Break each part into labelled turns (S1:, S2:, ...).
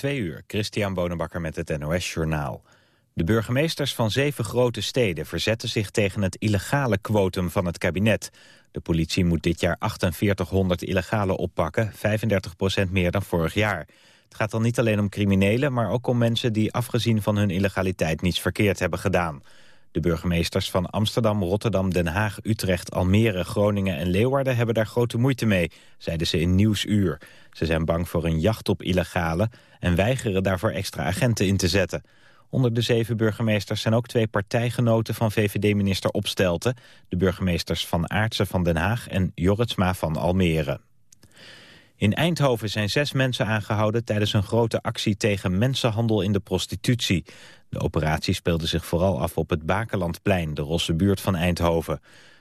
S1: Twee uur, Christian Bonenbakker met het NOS Journaal. De burgemeesters van zeven grote steden verzetten zich tegen het illegale quotum van het kabinet. De politie moet dit jaar 4800 illegale oppakken, 35% meer dan vorig jaar. Het gaat dan niet alleen om criminelen, maar ook om mensen die afgezien van hun illegaliteit niets verkeerd hebben gedaan. De burgemeesters van Amsterdam, Rotterdam, Den Haag, Utrecht, Almere, Groningen en Leeuwarden hebben daar grote moeite mee, zeiden ze in Nieuwsuur. Ze zijn bang voor een jacht op illegale en weigeren daarvoor extra agenten in te zetten. Onder de zeven burgemeesters zijn ook twee partijgenoten van VVD-minister Opstelten, de burgemeesters van Aartsen van Den Haag en Jorritsma van Almere. In Eindhoven zijn zes mensen aangehouden tijdens een grote actie tegen mensenhandel in de prostitutie. De operatie speelde zich vooral af op het Bakerlandplein, de rosse buurt van Eindhoven.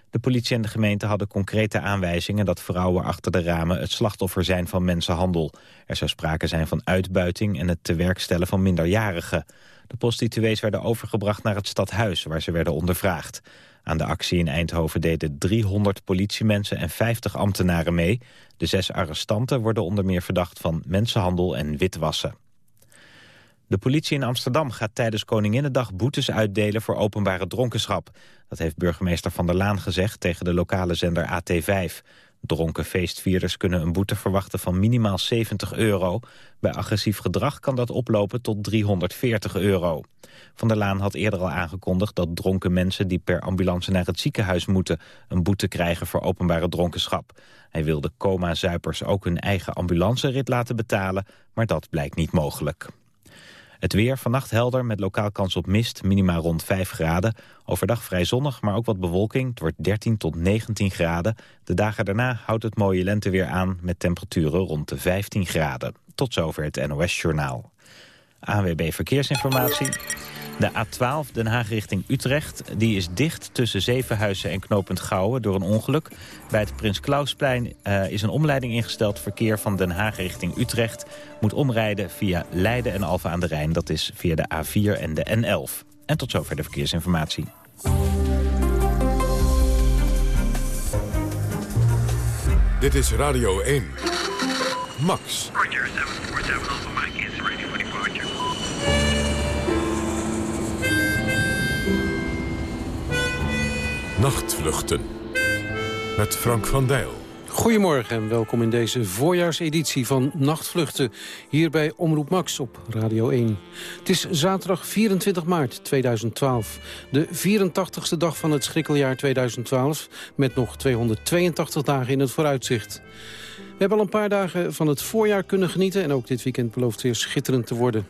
S1: De politie en de gemeente hadden concrete aanwijzingen dat vrouwen achter de ramen het slachtoffer zijn van mensenhandel. Er zou sprake zijn van uitbuiting en het tewerkstellen van minderjarigen. De prostituees werden overgebracht naar het stadhuis waar ze werden ondervraagd. Aan de actie in Eindhoven deden 300 politiemensen en 50 ambtenaren mee. De zes arrestanten worden onder meer verdacht van mensenhandel en witwassen. De politie in Amsterdam gaat tijdens Koninginnedag boetes uitdelen voor openbare dronkenschap. Dat heeft burgemeester Van der Laan gezegd tegen de lokale zender AT5. Dronken feestvierders kunnen een boete verwachten van minimaal 70 euro. Bij agressief gedrag kan dat oplopen tot 340 euro. Van der Laan had eerder al aangekondigd dat dronken mensen die per ambulance naar het ziekenhuis moeten... een boete krijgen voor openbare dronkenschap. Hij wilde coma-zuipers ook hun eigen ambulancerit laten betalen, maar dat blijkt niet mogelijk. Het weer vannacht helder met lokaal kans op mist, minima rond 5 graden. Overdag vrij zonnig, maar ook wat bewolking. Het wordt 13 tot 19 graden. De dagen daarna houdt het mooie lenteweer aan met temperaturen rond de 15 graden. Tot zover het NOS Journaal. ANWB Verkeersinformatie. De A12 Den Haag richting Utrecht die is dicht tussen Zevenhuizen en Knopend Gouwen door een ongeluk. Bij het Prins Klausplein uh, is een omleiding ingesteld. Verkeer van Den Haag richting Utrecht moet omrijden via Leiden en Alphen aan de Rijn. Dat is via de A4 en de N11. En tot zover de verkeersinformatie.
S2: Dit is Radio 1. Max.
S3: Roger, 747 Alpha Mike is ready for departure.
S2: Nachtvluchten. Met Frank van Dijl.
S4: Goedemorgen en welkom in deze voorjaarseditie van Nachtvluchten. Hier bij Omroep Max op Radio 1. Het is zaterdag 24 maart 2012. De 84ste dag van het schrikkeljaar 2012. Met nog 282 dagen in het vooruitzicht. We hebben al een paar dagen van het voorjaar kunnen genieten... en ook dit weekend belooft weer schitterend te worden.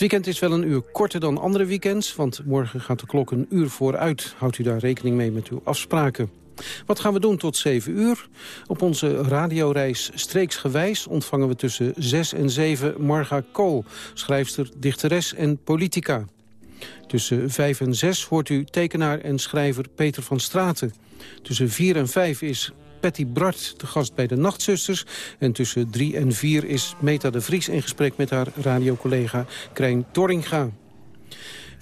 S4: Het weekend is wel een uur korter dan andere weekends... want morgen gaat de klok een uur vooruit. Houdt u daar rekening mee met uw afspraken. Wat gaan we doen tot 7 uur? Op onze radioreis Streeksgewijs ontvangen we tussen 6 en 7 Marga Kool... schrijfster, dichteres en politica. Tussen 5 en 6 hoort u tekenaar en schrijver Peter van Straten. Tussen 4 en 5 is Patty Bart, de gast bij de Nachtzusters. En tussen 3 en 4 is Meta de Vries in gesprek met haar radiocollega Krijn Torringa.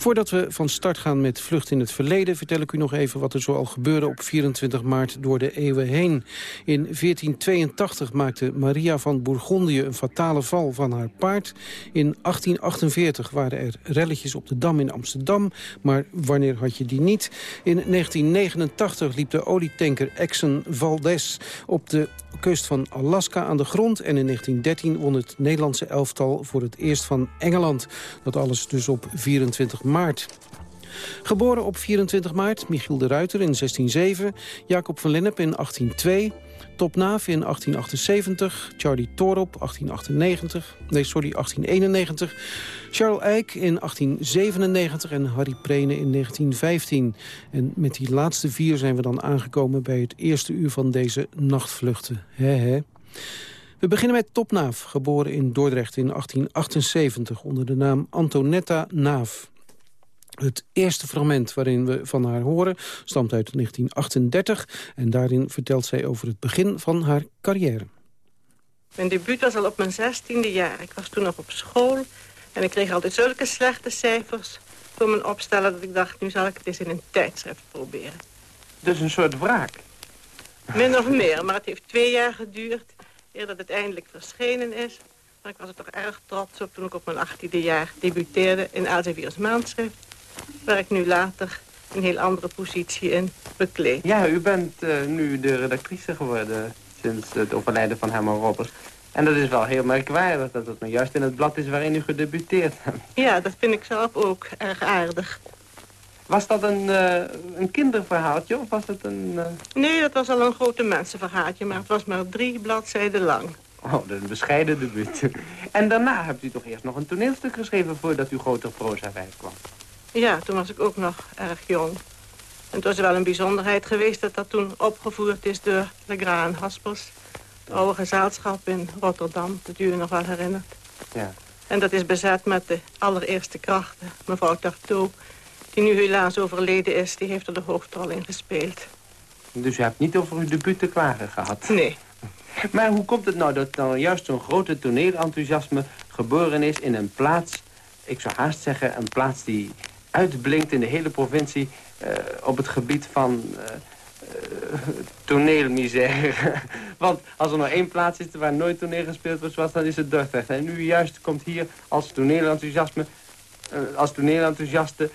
S4: Voordat we van start gaan met Vlucht in het Verleden... vertel ik u nog even wat er zoal gebeurde op 24 maart door de eeuwen heen. In 1482 maakte Maria van Bourgondië een fatale val van haar paard. In 1848 waren er relletjes op de Dam in Amsterdam. Maar wanneer had je die niet? In 1989 liep de olietanker Exxon Valdez op de kust van Alaska aan de grond. En in 1913 won het Nederlandse elftal voor het eerst van Engeland. Dat alles dus op 24 maart. Geboren op 24 maart, Michiel de Ruiter in 1607, Jacob van Lennep in 1802... Top Naaf in 1878, Charlie Torop 1898, nee sorry 1891, Charles Eyck in 1897 en Harry Prene in 1915. En met die laatste vier zijn we dan aangekomen bij het eerste uur van deze nachtvluchten. He, he. We beginnen met Topnaaf, geboren in Dordrecht in 1878 onder de naam Antonetta Naaf. Het eerste fragment waarin we van haar horen stamt uit 1938... en daarin vertelt zij over het begin van haar carrière.
S5: Mijn debuut was al op mijn zestiende jaar. Ik was toen nog op school en ik kreeg altijd zulke slechte cijfers voor mijn opstellen... dat ik dacht, nu zal ik het eens in een tijdschrift proberen.
S6: Dus een soort wraak?
S5: Min of meer, maar het heeft twee jaar geduurd... eer dat het eindelijk verschenen is. Maar ik was er toch erg trots op toen ik op mijn achttiende jaar debuteerde in Elsevier's maandschrift. Waar ik nu later een heel andere positie in bekleed.
S6: Ja, u bent uh, nu de redactrice geworden sinds het overlijden van Herman Robbers. En dat is wel heel merkwaardig dat het nou juist in het blad is waarin u gedebuteerd hebt.
S5: Ja, dat vind ik zelf ook erg aardig.
S6: Was dat een, uh, een kinderverhaaltje of was het een... Uh...
S5: Nee, dat was al een grote mensenverhaaltje, maar het was maar drie bladzijden lang.
S6: Oh, dat is een bescheiden debuut. En daarna hebt u toch eerst nog een toneelstuk geschreven voordat uw grote proza-werk kwam?
S5: Ja, toen was ik ook nog erg jong. En het was wel een bijzonderheid geweest dat dat toen opgevoerd is door Legrand Haspels. Het oude gezelschap in Rotterdam, dat u nog wel herinnert.
S6: Ja.
S5: En dat is bezet met de allereerste krachten. Mevrouw Tartot, die nu helaas overleden is, die heeft er de hoofdrol in gespeeld.
S6: Dus u hebt niet over uw debuut te klagen gehad?
S5: Nee.
S6: Maar hoe komt het nou dat dan juist zo'n grote toneelenthousiasme geboren is in een plaats... ik zou haast zeggen, een plaats die uitblinkt in de hele provincie... Uh, op het gebied van uh, uh, toneelmisère. Want als er nog één plaats is waar nooit toneel gespeeld wordt... dan is het Dordrecht. En u juist komt hier als toneelenthousiasme als toneelenthousiaste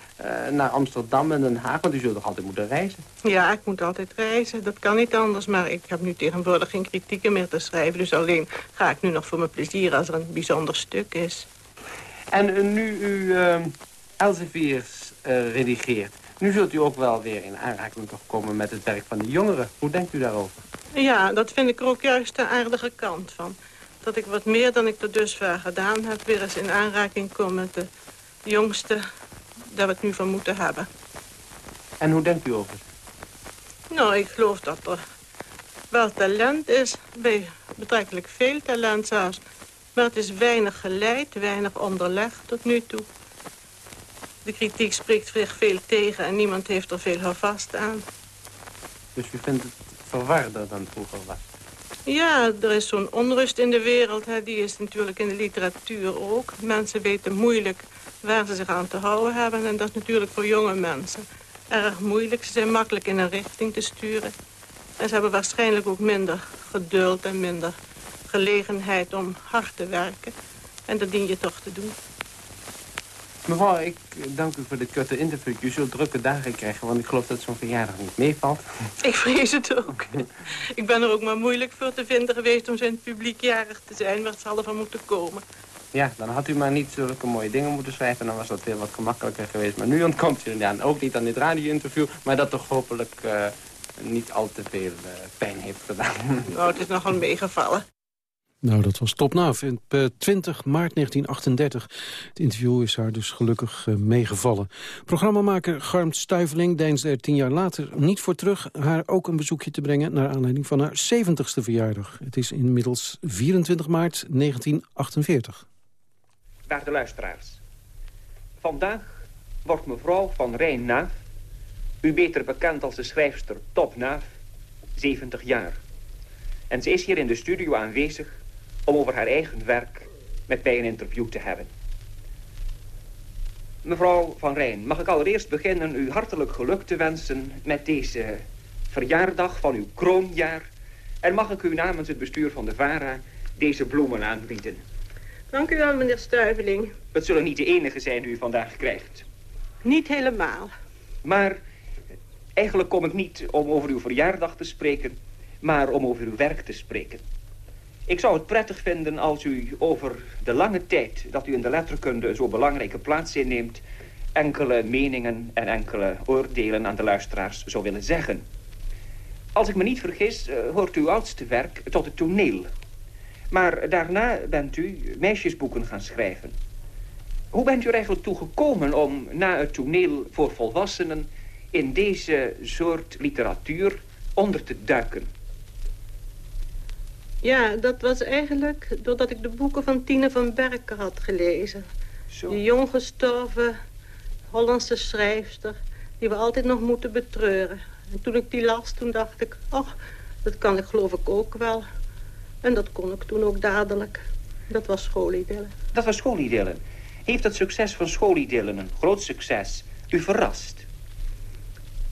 S6: naar Amsterdam en Den Haag? Want u zult toch altijd moeten reizen?
S5: Ja, ik moet altijd reizen. Dat kan niet anders. Maar ik heb nu tegenwoordig geen kritieken meer te schrijven. Dus alleen ga ik nu nog voor mijn plezier als er een bijzonder stuk is.
S6: En nu u Elseviers redigeert... nu zult u ook wel weer in aanraking komen met het werk van de jongeren. Hoe denkt u daarover?
S5: Ja, dat vind ik er ook juist de aardige kant van. Dat ik wat meer dan ik tot dusver gedaan heb... weer eens in aanraking kom met de jongste dat we het nu van moeten hebben.
S6: En hoe denkt u over het?
S5: Nou, ik geloof dat er wel talent is. Bij betrekkelijk veel talent zelfs. Maar het is weinig geleid, weinig onderlegd tot nu toe. De kritiek spreekt zich veel tegen en niemand heeft er veel vast aan.
S6: Dus u vindt het verwarder dan vroeger was?
S5: Ja, er is zo'n onrust in de wereld. Hè. Die is natuurlijk in de literatuur ook. Mensen weten moeilijk waar ze zich aan te houden hebben. En dat is natuurlijk voor jonge mensen erg moeilijk. Ze zijn makkelijk in een richting te sturen. En ze hebben waarschijnlijk ook minder geduld en minder gelegenheid om hard te werken. En dat dien je toch te doen.
S6: Mevrouw, ik dank u voor dit korte interview. U zult drukke dagen krijgen, want ik geloof dat zo'n verjaardag niet meevalt.
S5: Ik vrees het ook. ik ben er ook maar moeilijk voor te vinden geweest om zijn publiekjarig te zijn... waar het zal ervan moeten komen.
S6: Ja, dan had u maar niet zulke mooie dingen moeten schrijven... dan was dat weer wat gemakkelijker geweest. Maar nu ontkomt u ja, ook niet aan dit radio-interview... maar dat toch hopelijk uh, niet al te veel uh, pijn heeft gedaan.
S5: Nou, het is nogal meegevallen.
S4: Nou, dat was Topnaaf. In 20 maart 1938. Het interview is haar dus gelukkig uh, meegevallen. Programmamaker Garmt Stuiveling deinsde er tien jaar later niet voor terug... haar ook een bezoekje te brengen naar aanleiding van haar 70ste verjaardag. Het is inmiddels 24 maart 1948.
S7: Waarde luisteraars. Vandaag wordt mevrouw van Rijn Naaf... u beter bekend als de schrijfster Top Naaf, 70 jaar. En ze is hier in de studio aanwezig om over haar eigen werk met mij een interview te hebben. Mevrouw Van Rijn, mag ik allereerst beginnen u hartelijk geluk te wensen met deze verjaardag van uw kroonjaar. En mag ik u namens het bestuur van de VARA deze bloemen aanbieden.
S5: Dank u wel, meneer Stuiveling.
S7: Het zullen niet de enige zijn die u vandaag krijgt.
S5: Niet helemaal.
S7: Maar eigenlijk kom ik niet om over uw verjaardag te spreken, maar om over uw werk te spreken. Ik zou het prettig vinden als u over de lange tijd dat u in de letterkunde een zo belangrijke plaats inneemt... enkele meningen en enkele oordelen aan de luisteraars zou willen zeggen. Als ik me niet vergis, uh, hoort uw oudste werk tot het toneel. Maar daarna bent u meisjesboeken gaan schrijven. Hoe bent u er eigenlijk toe gekomen om na het toneel voor volwassenen... in deze soort literatuur onder te duiken?
S5: Ja, dat was eigenlijk doordat ik de boeken van Tine van Berken had gelezen.
S7: Zo.
S5: Die jong gestorven Hollandse schrijfster die we altijd nog moeten betreuren. En toen ik die las, toen dacht ik, oh, dat kan ik geloof ik ook wel. En dat kon ik toen ook dadelijk. Dat was schoolidillen.
S7: Dat was schoolidillen. Heeft het succes van schoolidillen, een groot succes, u verrast?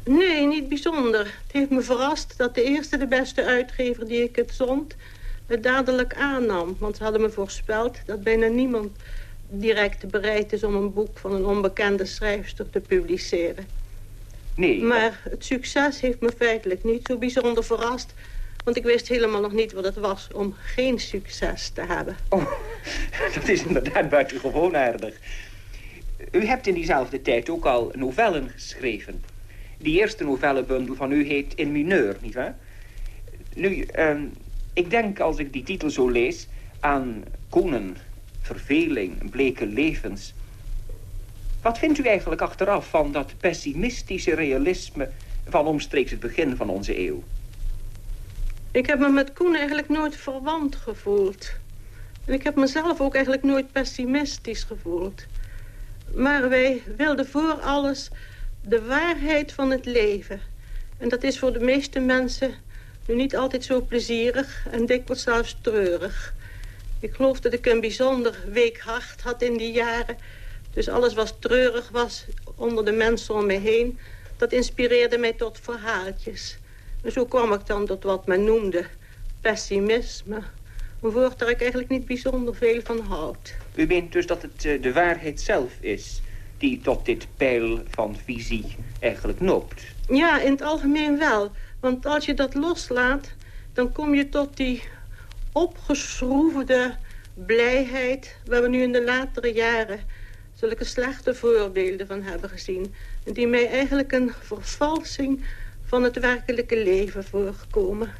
S5: Nee, niet bijzonder. Het heeft me verrast dat de eerste de beste uitgever die ik het zond... het dadelijk aannam. Want ze hadden me voorspeld dat bijna niemand direct bereid is... om een boek van een onbekende schrijfster te publiceren.
S7: Nee.
S5: Maar het succes heeft me feitelijk niet zo bijzonder verrast... want ik wist helemaal nog niet wat het was om geen succes te hebben.
S7: Oh, dat is inderdaad buitengewoon aardig. U hebt in diezelfde tijd ook al novellen geschreven. Die eerste novellenbundel van u heet In Mineur, nietwaar? Nu, ehm, ik denk als ik die titel zo lees aan koenen, verveling, bleke levens. Wat vindt u eigenlijk achteraf van dat pessimistische realisme van omstreeks het begin van onze eeuw?
S5: Ik heb me met Koen eigenlijk nooit verwant gevoeld. En ik heb mezelf ook eigenlijk nooit pessimistisch gevoeld. Maar wij wilden voor alles de waarheid van het leven. En dat is voor de meeste mensen nu niet altijd zo plezierig en dikwijls zelfs treurig. Ik geloof dat ik een bijzonder week hart had in die jaren. Dus alles wat treurig was onder de mensen om me heen... dat inspireerde mij tot verhaaltjes. En zo kwam ik dan tot wat men noemde pessimisme. Een woord daar ik eigenlijk niet bijzonder veel van houd.
S7: U meent dus dat het eh, de waarheid zelf is... die tot dit pijl van visie eigenlijk noopt?
S5: Ja, in het algemeen wel. Want als je dat loslaat, dan kom je tot die opgeschroefde blijheid... waar we nu in de latere jaren zulke slechte voorbeelden van hebben gezien. En die mij eigenlijk een vervalsing van het werkelijke leven voorkomen.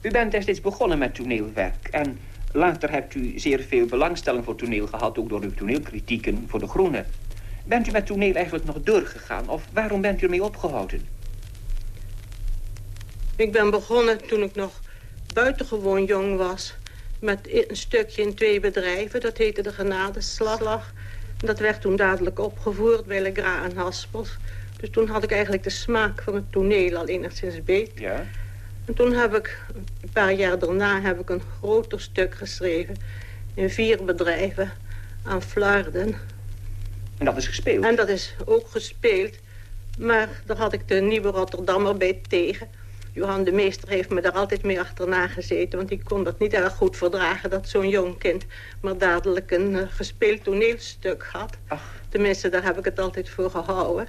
S7: U bent destijds begonnen met toneelwerk en later hebt u zeer veel belangstelling voor toneel gehad, ook door uw toneelkritieken voor De Groene. Bent u met toneel eigenlijk nog doorgegaan of waarom bent u ermee opgehouden?
S5: Ik ben begonnen toen ik nog buitengewoon jong was. Met een stukje in twee bedrijven. Dat heette de Genadeslag. Dat werd toen dadelijk opgevoerd bij Legra en Haspels. Dus toen had ik eigenlijk de smaak van het toneel al enigszins beet.
S7: Ja.
S5: En toen heb ik, een paar jaar daarna, heb ik een groter stuk geschreven. In vier bedrijven aan Flarden.
S7: En dat is gespeeld?
S5: En dat is ook gespeeld. Maar daar had ik de nieuwe Rotterdammer bij tegen. Johan de Meester heeft me daar altijd mee achterna gezeten... want ik kon dat niet erg goed verdragen dat zo'n jong kind... maar dadelijk een uh, gespeeld toneelstuk had.
S7: Ach.
S5: Tenminste, daar heb ik het altijd voor gehouden.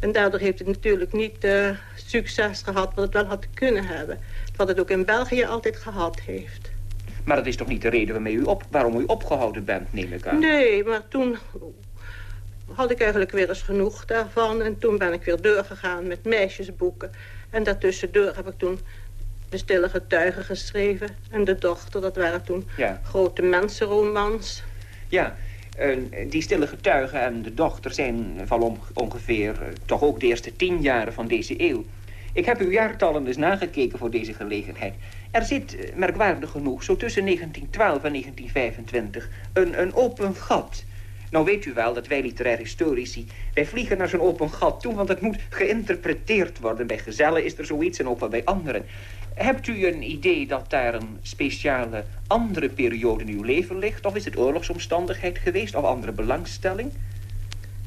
S5: En daardoor heeft het natuurlijk niet uh, succes gehad wat het wel had kunnen hebben. Wat het ook in België altijd gehad heeft.
S7: Maar dat is toch niet de reden waarmee u op, waarom u opgehouden bent, neem ik aan?
S5: Nee, maar toen had ik eigenlijk weer eens genoeg daarvan. En toen ben ik weer doorgegaan met meisjesboeken. En daartussendoor heb ik toen De Stille Getuigen geschreven. En De Dochter, dat waren toen
S7: ja.
S5: grote mensenromans.
S7: Ja, uh, die Stille Getuigen en De Dochter zijn van on ongeveer... Uh, toch ook de eerste tien jaren van deze eeuw. Ik heb uw jaartallen dus nagekeken voor deze gelegenheid. Er zit, uh, merkwaardig genoeg, zo tussen 1912 en 1925... een, een open gat... Nou weet u wel dat wij literair historici... wij vliegen naar zo'n open gat toe, want het moet geïnterpreteerd worden. Bij gezellen is er zoiets en ook wel bij anderen. Hebt u een idee dat daar een speciale andere periode in uw leven ligt? Of is het oorlogsomstandigheid geweest of andere belangstelling?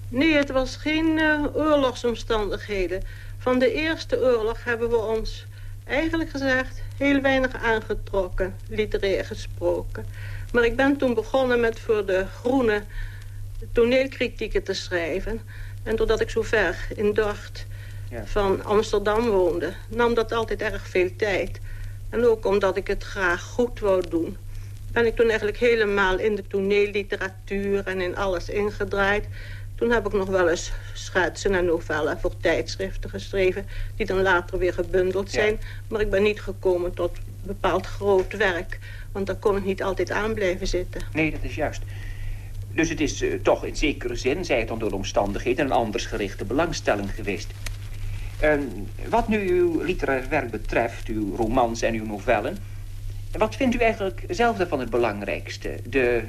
S5: Nee, het was geen uh, oorlogsomstandigheden. Van de Eerste Oorlog hebben we ons eigenlijk gezegd heel weinig aangetrokken, literair gesproken. Maar ik ben toen begonnen met voor de Groene toneelkritieken te schrijven. En doordat ik zo ver in Dordt ja. van Amsterdam woonde... nam dat altijd erg veel tijd. En ook omdat ik het graag goed wou doen... ben ik toen eigenlijk helemaal in de toneelliteratuur en in alles ingedraaid. Toen heb ik nog wel eens schetsen en novellen voor tijdschriften geschreven... die dan later weer gebundeld zijn. Ja. Maar ik ben niet gekomen tot bepaald groot werk... want daar kon ik niet altijd aan blijven zitten.
S7: Nee, dat is juist. Dus het is uh, toch in zekere zin, zij het dan door de omstandigheden... een anders gerichte belangstelling geweest. Uh, wat nu uw literair werk betreft, uw romans en uw novellen... wat vindt u eigenlijk zelf daarvan het belangrijkste? De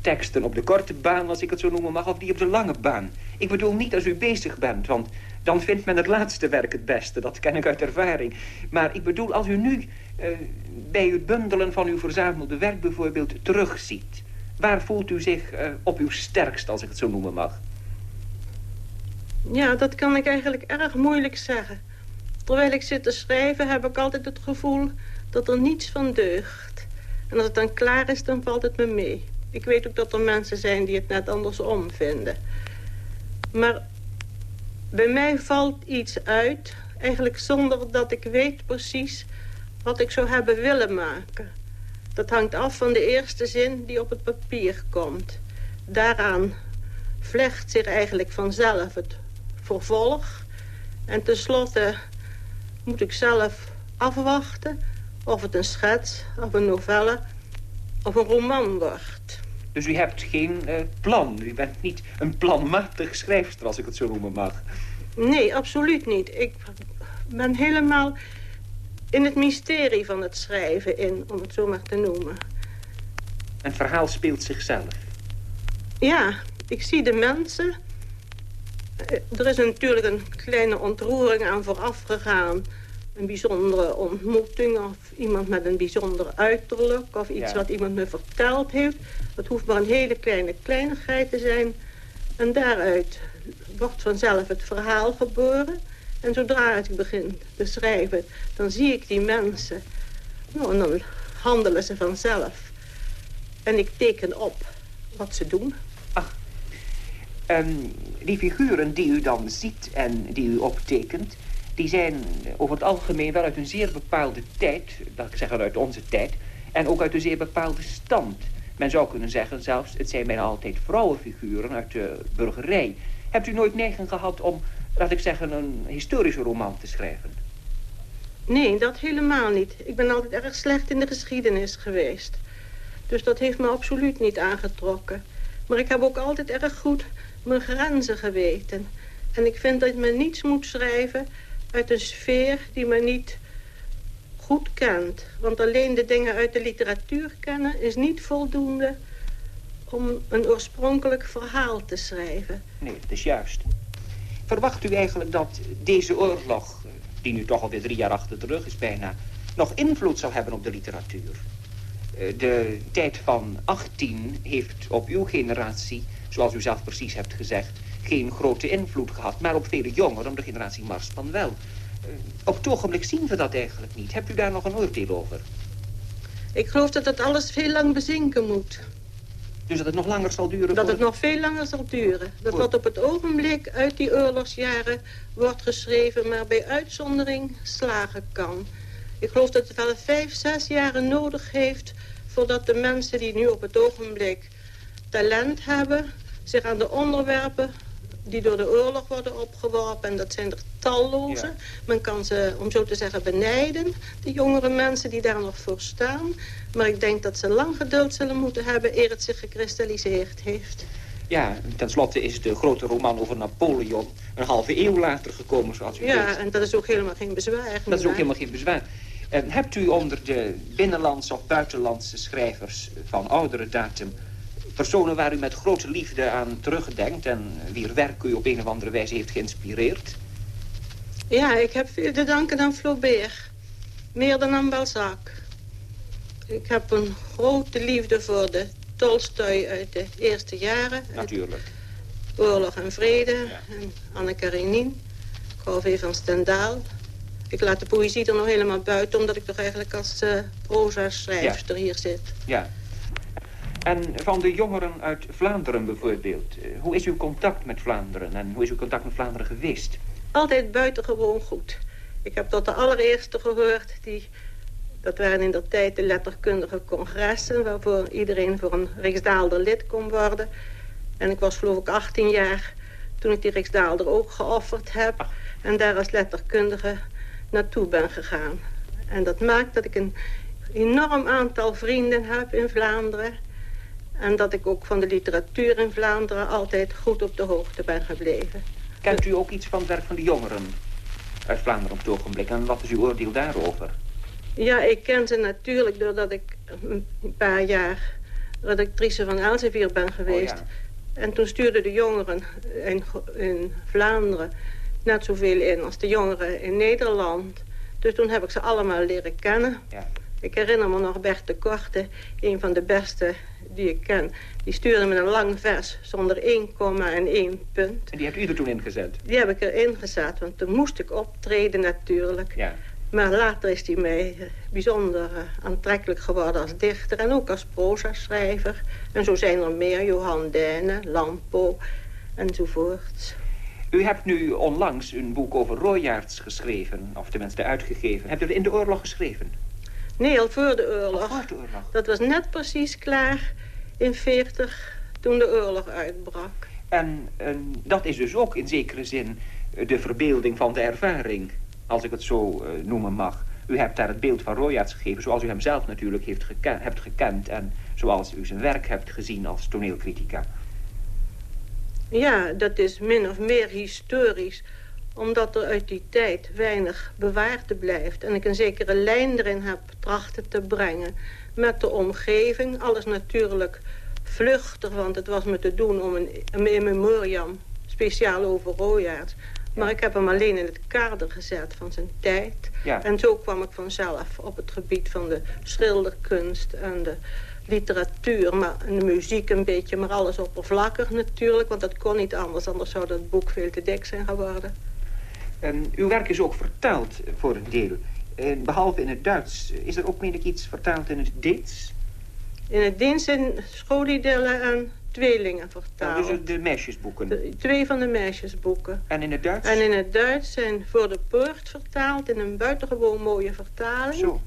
S7: teksten op de korte baan, als ik het zo noemen mag, of die op de lange baan? Ik bedoel niet als u bezig bent, want dan vindt men het laatste werk het beste. Dat ken ik uit ervaring. Maar ik bedoel, als u nu uh, bij het bundelen van uw verzamelde werk bijvoorbeeld terugziet... Waar voelt u zich uh, op uw sterkst, als ik het zo noemen mag?
S5: Ja, dat kan ik eigenlijk erg moeilijk zeggen. Terwijl ik zit te schrijven heb ik altijd het gevoel dat er niets van deugt. En als het dan klaar is, dan valt het me mee. Ik weet ook dat er mensen zijn die het net andersom vinden. Maar bij mij valt iets uit, eigenlijk zonder dat ik weet precies wat ik zou hebben willen maken. Dat hangt af van de eerste zin die op het papier komt. Daaraan vlecht zich eigenlijk vanzelf het vervolg. En tenslotte moet ik zelf afwachten of het een schets of een novelle of een roman wordt.
S7: Dus u hebt geen uh, plan. U bent niet een planmatig schrijfster, als ik het zo noemen mag.
S5: Nee, absoluut niet. Ik ben helemaal in het mysterie van het schrijven in, om het zo maar te noemen.
S7: Een verhaal speelt zichzelf?
S5: Ja, ik zie de mensen. Eh, er is natuurlijk een kleine ontroering aan vooraf gegaan. Een bijzondere ontmoeting of iemand met een bijzonder uiterlijk... of iets wat iemand me verteld heeft. Het hoeft maar een hele kleine kleinigheid te zijn. En daaruit wordt vanzelf het verhaal geboren... En zodra ik begin te schrijven, dan zie ik die mensen. Nou, en dan handelen ze vanzelf. En ik teken op wat ze doen.
S7: Ach, um, die figuren die u dan ziet en die u optekent... die zijn over het algemeen wel uit een zeer bepaalde tijd... dat ik zeggen uit onze tijd... en ook uit een zeer bepaalde stand. Men zou kunnen zeggen zelfs, het zijn bijna altijd vrouwenfiguren uit de burgerij. Hebt u nooit neiging gehad om laat ik zeggen, een historische roman te schrijven?
S5: Nee, dat helemaal niet. Ik ben altijd erg slecht in de geschiedenis geweest. Dus dat heeft me absoluut niet aangetrokken. Maar ik heb ook altijd erg goed mijn grenzen geweten. En ik vind dat men niets moet schrijven uit een sfeer die men niet goed kent. Want alleen de dingen uit de literatuur kennen is niet voldoende om een oorspronkelijk verhaal te schrijven.
S7: Nee, dat is juist. Verwacht u eigenlijk dat deze oorlog, die nu toch alweer drie jaar achter de rug is bijna, nog invloed zal hebben op de literatuur? Eh, de tijd van 18 heeft op uw generatie, zoals u zelf precies hebt gezegd, geen grote invloed gehad, maar op vele jongeren, de generatie Marsman wel. Eh, op het ogenblik zien we dat eigenlijk niet. Hebt u daar nog een oordeel over?
S5: Ik geloof dat dat alles veel lang bezinken moet.
S7: Dus dat het nog langer zal duren?
S5: Dat het nog veel langer zal duren. Dat wat op het ogenblik uit die oorlogsjaren wordt geschreven... maar bij uitzondering slagen kan. Ik geloof dat het wel vijf, zes jaren nodig heeft... voordat de mensen die nu op het ogenblik talent hebben... zich aan de onderwerpen die door de oorlog worden opgeworpen. En dat zijn er talloze. Men kan ze, om zo te zeggen, benijden. De jongere mensen die daar nog voor staan. Maar ik denk dat ze lang geduld zullen moeten hebben... eer het zich gekristalliseerd heeft.
S7: Ja, tenslotte is de grote roman over Napoleon... een halve eeuw later gekomen, zoals u
S5: ja,
S7: weet.
S5: Ja, en dat is ook helemaal geen bezwaar.
S7: Dat is ook helemaal geen bezwaar. En hebt u onder de binnenlandse of buitenlandse schrijvers van oudere datum personen waar u met grote liefde aan terugdenkt... en wier werk u op een of andere wijze heeft geïnspireerd?
S5: Ja, ik heb veel te danken aan Flaubert. Meer dan aan Balzac. Ik heb een grote liefde voor de Tolstoy uit de eerste jaren.
S7: Natuurlijk.
S5: Oorlog en Vrede en Anne Karenin. Ik hou veel van Stendhal. Ik laat de poëzie er nog helemaal buiten... omdat ik toch eigenlijk als uh, proza-schrijfster hier zit.
S7: Ja. En van de jongeren uit Vlaanderen bijvoorbeeld. Eh, hoe is uw contact met Vlaanderen en hoe is uw contact met Vlaanderen geweest?
S5: Altijd buitengewoon goed. Ik heb tot de allereerste gehoord die... Dat waren in de tijd de letterkundige congressen... waarvoor iedereen voor een Riksdaalder lid kon worden. En ik was geloof ik 18 jaar toen ik die Riksdaalder ook geofferd heb. En daar als letterkundige naartoe ben gegaan. En dat maakt dat ik een enorm aantal vrienden heb in Vlaanderen. En dat ik ook van de literatuur in Vlaanderen altijd goed op de hoogte ben gebleven.
S7: Kent u ook iets van het werk van de jongeren uit Vlaanderen op het ogenblik? En wat is uw oordeel daarover?
S5: Ja, ik ken ze natuurlijk doordat ik een paar jaar redactrice van Elsevier ben geweest. Oh, ja. En toen stuurden de jongeren in, in Vlaanderen net zoveel in als de jongeren in Nederland. Dus toen heb ik ze allemaal leren kennen. Ja. Ik herinner me nog Bert de Korte, een van de beste die ik ken. Die stuurde me een lang vers zonder één komma en één punt.
S7: En die hebt u er toen ingezet?
S5: Die heb ik erin gezet, want toen moest ik optreden natuurlijk.
S7: Ja.
S5: Maar later is hij mij eh, bijzonder eh, aantrekkelijk geworden als dichter en ook als proza-schrijver. En zo zijn er meer, Johan Dijnen, Lampo enzovoort.
S7: U hebt nu onlangs een boek over Royaerts geschreven, of tenminste uitgegeven. Hebt u het in de oorlog geschreven?
S5: Nee, al voor de oorlog.
S7: Voor de oorlog.
S5: Dat was net precies klaar in 40 toen de oorlog uitbrak.
S7: En, en dat is dus ook in zekere zin de verbeelding van de ervaring, als ik het zo uh, noemen mag. U hebt daar het beeld van Royaerts gegeven, zoals u hem zelf natuurlijk heeft geken hebt gekend... en zoals u zijn werk hebt gezien als toneelcritica.
S5: Ja, dat is min of meer historisch omdat er uit die tijd weinig bewaard blijft. En ik een zekere lijn erin heb trachten te brengen. Met de omgeving, alles natuurlijk vluchtig, want het was me te doen om een, een memoriam speciaal over Royaerts. Maar ik heb hem alleen in het kader gezet van zijn tijd.
S7: Ja.
S5: En zo kwam ik vanzelf op het gebied van de schilderkunst en de literatuur, maar en de muziek een beetje, maar alles oppervlakkig natuurlijk, want dat kon niet anders, anders zou dat boek veel te dik zijn geworden.
S7: En uw werk is ook vertaald voor een deel. En behalve in het Duits, is er ook meen ik iets vertaald in het Deens?
S5: In het Deens zijn scholiedelen en tweelingen vertaald.
S7: Dus de meisjesboeken?
S5: De, twee van de meisjesboeken.
S7: En in het Duits?
S5: En in het Duits zijn voor de poort vertaald in een buitengewoon mooie vertaling.
S7: Zo.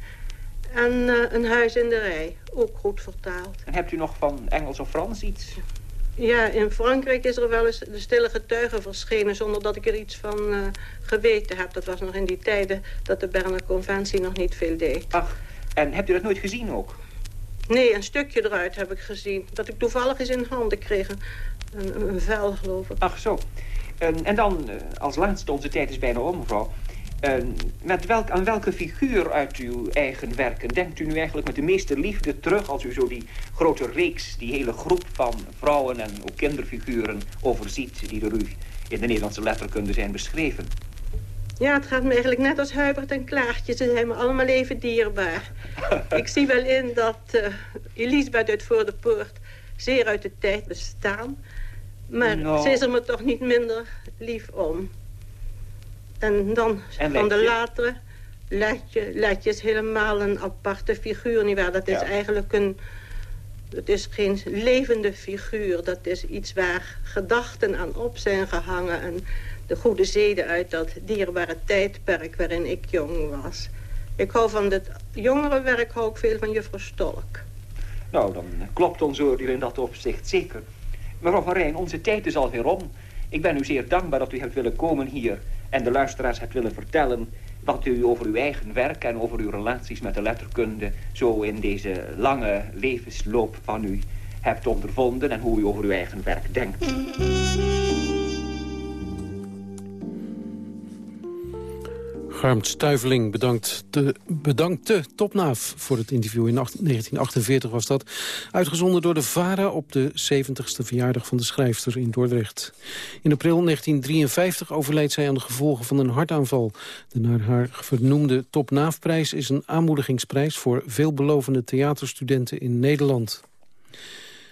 S5: En uh, Een huis in de rij, ook goed vertaald.
S7: En hebt u nog van Engels of Frans iets?
S5: Ja, in Frankrijk is er wel eens de stille getuige verschenen... zonder dat ik er iets van uh, geweten heb. Dat was nog in die tijden dat de Berner Conventie nog niet veel deed.
S7: Ach, en hebt u dat nooit gezien ook?
S5: Nee, een stukje eruit heb ik gezien. Dat ik toevallig eens in handen kreeg. Een, een vel, geloof ik.
S7: Ach, zo. En, en dan, uh, als laatste, onze tijd is bijna om, mevrouw... Uh, met welk, aan welke figuur uit uw eigen werken denkt u nu eigenlijk met de meeste liefde terug... als u zo die grote reeks, die hele groep van vrouwen en ook kinderfiguren overziet... die door u in de Nederlandse letterkunde zijn beschreven?
S5: Ja, het gaat me eigenlijk net als Hubert en Klaartje. Ze zijn me allemaal even dierbaar. Ik zie wel in dat uh, Elisabeth uit Voor de Poort zeer uit de tijd bestaan. Maar
S7: Nou.
S5: ze is er me toch niet minder lief om. En dan
S7: En
S5: van de latere... Letje, Letje is helemaal een aparte figuur, nietwaar? Dat is
S7: Ja.
S5: eigenlijk een... Het is geen levende figuur. Dat is iets waar gedachten aan op zijn gehangen. En de goede zeden uit dat dierbare tijdperk waarin ik jong was. Ik hou van dit jongere werk, hou ik veel van juffrouw Stolk.
S7: Nou, dan klopt ons oordeel in dat opzicht zeker. Mevrouw Van Rijn, onze tijd is alweer om. Ik ben u zeer dankbaar dat u hebt willen komen hier... en de luisteraars hebt willen vertellen... wat u over uw eigen werk en over uw relaties met de letterkunde... zo in deze lange levensloop van u hebt ondervonden... en hoe u over uw eigen werk denkt.
S4: Garmt Stuiveling bedankt de, bedankte Topnaaf voor het interview. In 1948 was dat. Uitgezonden door de VARA op de 70ste verjaardag van de schrijfster in Dordrecht. In april 1953 overleed zij aan de gevolgen van een hartaanval. De naar haar vernoemde Topnaafprijs is een aanmoedigingsprijs... voor veelbelovende theaterstudenten in Nederland.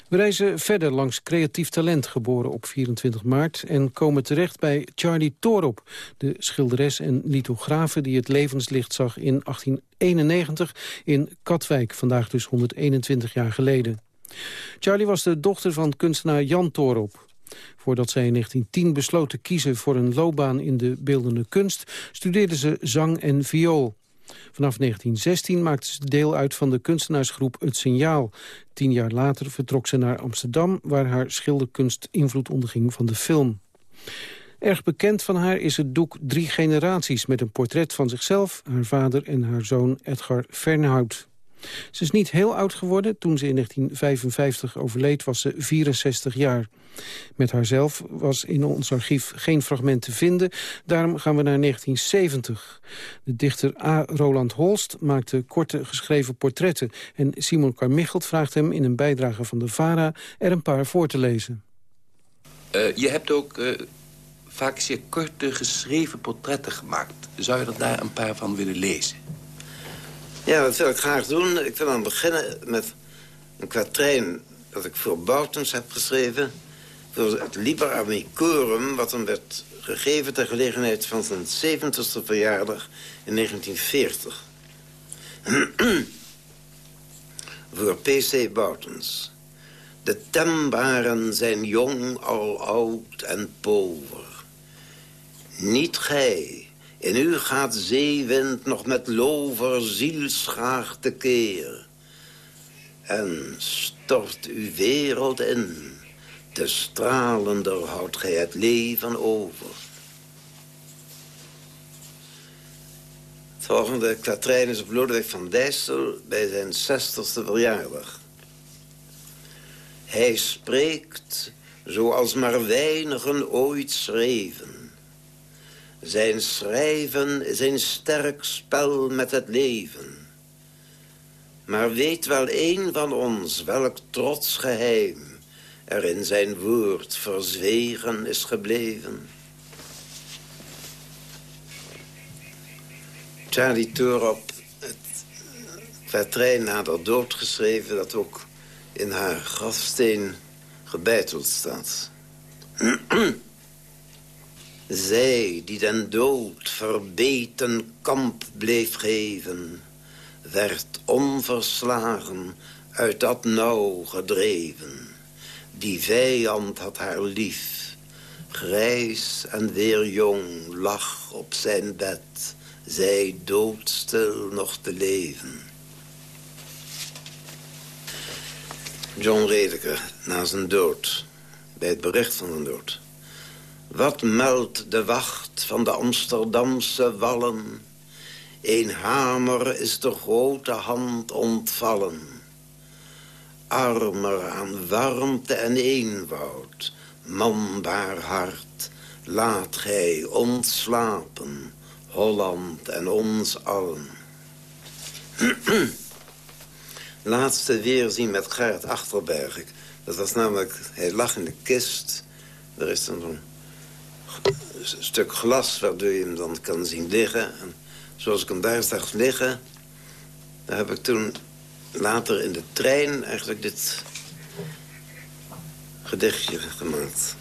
S4: We reizen verder langs creatief talent, geboren op 24 maart... en komen terecht bij Charlie Torop, de schilderes en lithografe... die het levenslicht zag in 1891 in Katwijk, vandaag dus 121 jaar geleden. Charlie was de dochter van kunstenaar Jan Torop. Voordat zij in 1910 besloot te kiezen voor een loopbaan in de beeldende kunst... studeerde ze zang en viool. Vanaf 1916 maakte ze deel uit van de kunstenaarsgroep Het Signaal. Tien jaar later vertrok ze naar Amsterdam... waar haar schilderkunst invloed onderging van de film. Erg bekend van haar is het doek Drie Generaties... met een portret van zichzelf, haar vader en haar zoon Edgar Fernhout. Ze is niet heel oud geworden. Toen ze in 1955 overleed was ze 64 jaar. Met haarzelf was in ons archief geen fragment te vinden. Daarom gaan we naar 1970. De dichter A. Roland Holst maakte korte geschreven portretten... en Simon Carmichelt vraagt hem in een bijdrage van de VARA... er een paar voor te lezen.
S8: Uh, je hebt ook uh, vaak zeer korte geschreven portretten gemaakt. Zou je er daar een paar van willen lezen?
S9: Ja, dat wil ik graag doen. Ik wil dan beginnen met een kwatrijn dat ik voor Boutens heb geschreven. door het Liber Amicorum... wat hem werd gegeven ter gelegenheid van zijn 70ste verjaardag in 1940. Voor P.C. Boutens. De tembaren zijn jong, al oud en pover. Niet gij, in u gaat zeewind nog met lover zielsgraag keer En stort uw wereld in, te stralender houdt gij het leven over. Het volgende is op Lodewijk van Dijssel bij zijn zestigste verjaardag. Hij spreekt zoals maar weinigen ooit schreven. Zijn schrijven is een sterk spel met het leven. Maar weet wel een van ons welk trots geheim er in zijn woord verzwegen is gebleven. Charlie Torop, het kwatrijn nader doodgeschreven... dat ook in haar grafsteen gebeiteld staat. Zij die den dood verbeten kamp bleef geven... werd onverslagen uit dat nauw gedreven. Die vijand had haar lief, grijs en weer jong, lag op zijn bed... zij doodstil nog te leven... John Redeker, na zijn dood. Bij het bericht van zijn dood. Wat meldt de wacht van de Amsterdamse wallen? Een hamer is de grote hand ontvallen. Armer aan warmte en eenvoud, manbaar hart, laat gij ontslapen, Holland en ons allen. laatste weerzien met Gerrit Achterberg. Dat was namelijk, hij lag in de kist. Er is dan stuk glas waardoor je hem dan kan zien liggen. En zoals ik hem daar zag liggen... daar heb ik toen later in de trein eigenlijk dit gedichtje gemaakt.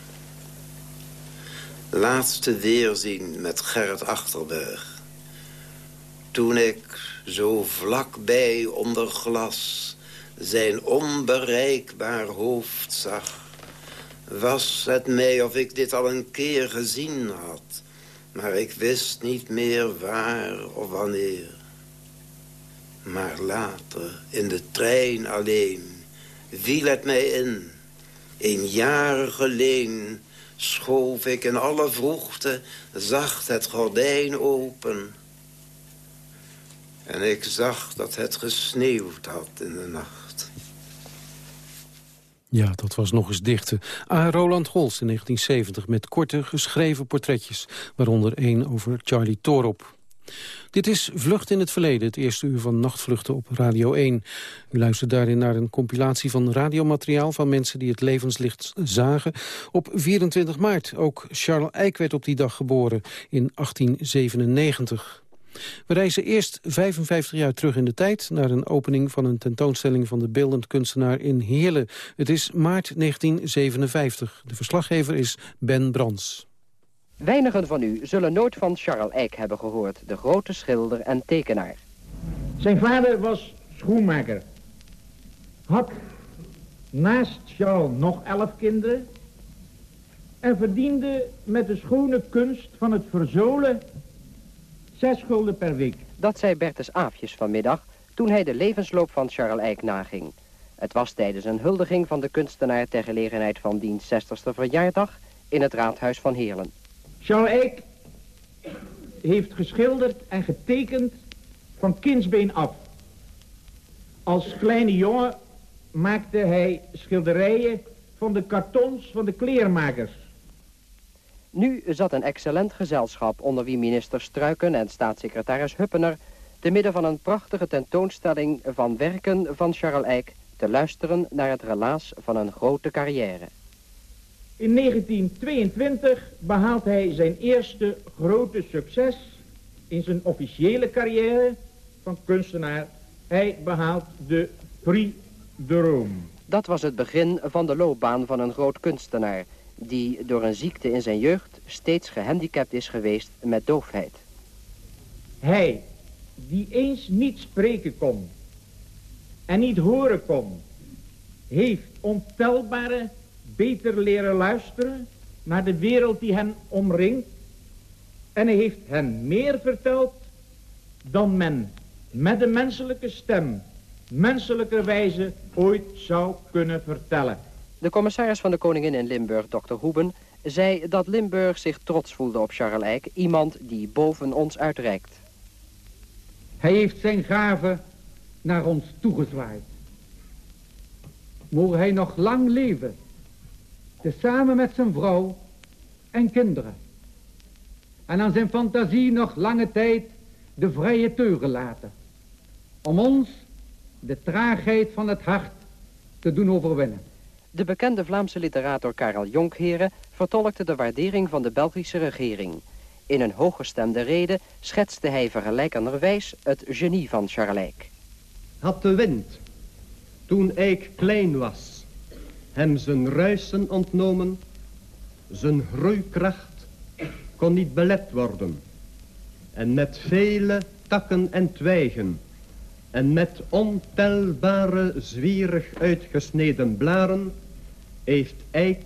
S9: Laatste weerzien met Gerrit Achterberg. Toen ik zo vlakbij onder glas zijn onbereikbaar hoofd zag. Was het mij of ik dit al een keer gezien had, maar ik wist niet meer waar of wanneer. Maar later, in de trein alleen, viel het mij in. Een jaar geleden schoof ik in alle vroegte zacht het gordijn open en ik zag dat het gesneeuwd had in de nacht.
S4: Ja, dat was nog eens dichten. A. Roland Gols in 1970 met korte geschreven portretjes. Waaronder één over Charlie Torop. Dit is Vlucht in het Verleden, het eerste uur van Nachtvluchten op Radio 1. U luistert daarin naar een compilatie van radiomateriaal... van mensen die het levenslicht zagen. Op 24 maart, ook Charles Eyck werd op die dag geboren in 1897. We reizen eerst 55 jaar terug in de tijd... naar een opening van een tentoonstelling van de beeldend kunstenaar in Heerlen. Het is maart 1957. De verslaggever is Ben Brans.
S10: Weinigen van u zullen nooit van Charles Eyck hebben gehoord... de grote schilder en tekenaar.
S11: Zijn vader was schoenmaker. Had naast Charles nog elf kinderen... en verdiende met de schone kunst van het verzolen Zes gulden per week.
S10: Dat zei Bertus Aafjes vanmiddag toen hij de levensloop van Charles Eyck naging. Het was tijdens een huldiging van de kunstenaar ter gelegenheid van diens 60ste verjaardag in het raadhuis van Heerlen.
S11: Charles Eyck heeft geschilderd en getekend van kindsbeen af. Als kleine jongen maakte hij schilderijen van de kartons van de kleermakers.
S10: Nu zat een excellent gezelschap onder wie minister Struiken en staatssecretaris Huppener... te midden van een prachtige tentoonstelling van werken van Charles Eyck... te luisteren naar het relaas van een grote carrière.
S11: In 1922 behaalt hij zijn eerste grote succes in zijn officiële carrière van kunstenaar. Hij behaalt de Prix de Rome.
S10: Dat was het begin van de loopbaan van een groot kunstenaar die door een ziekte in zijn jeugd steeds gehandicapt is geweest met doofheid.
S11: Hij, die eens niet spreken kon en niet horen kon, heeft ontelbare beter leren luisteren naar de wereld die hen omringt. En hij heeft hen meer verteld dan men met de menselijke stem, menselijke wijze ooit zou kunnen vertellen.
S10: De commissaris van de Koningin in Limburg, Dr. Hoeben, zei dat Limburg zich trots voelde op Charles iemand die boven ons uitreikt.
S12: Hij heeft zijn gave naar ons toegezwaaid. Mogen hij nog lang leven, tezamen met zijn vrouw en kinderen. En aan zijn fantasie nog lange tijd de vrije teugen laten. Om ons de traagheid van het hart te doen overwinnen.
S10: De bekende Vlaamse literator Karel Jonkheren vertolkte de waardering van de Belgische regering. In een hooggestemde rede schetste hij vergelijkenderwijs het genie van Charles Eyck.
S13: Had de wind, toen Eyck klein was, hem zijn ruisen ontnomen, zijn groeikracht kon niet belet worden. En met vele takken en twijgen en met ontelbare zwierig uitgesneden blaren heeft Eik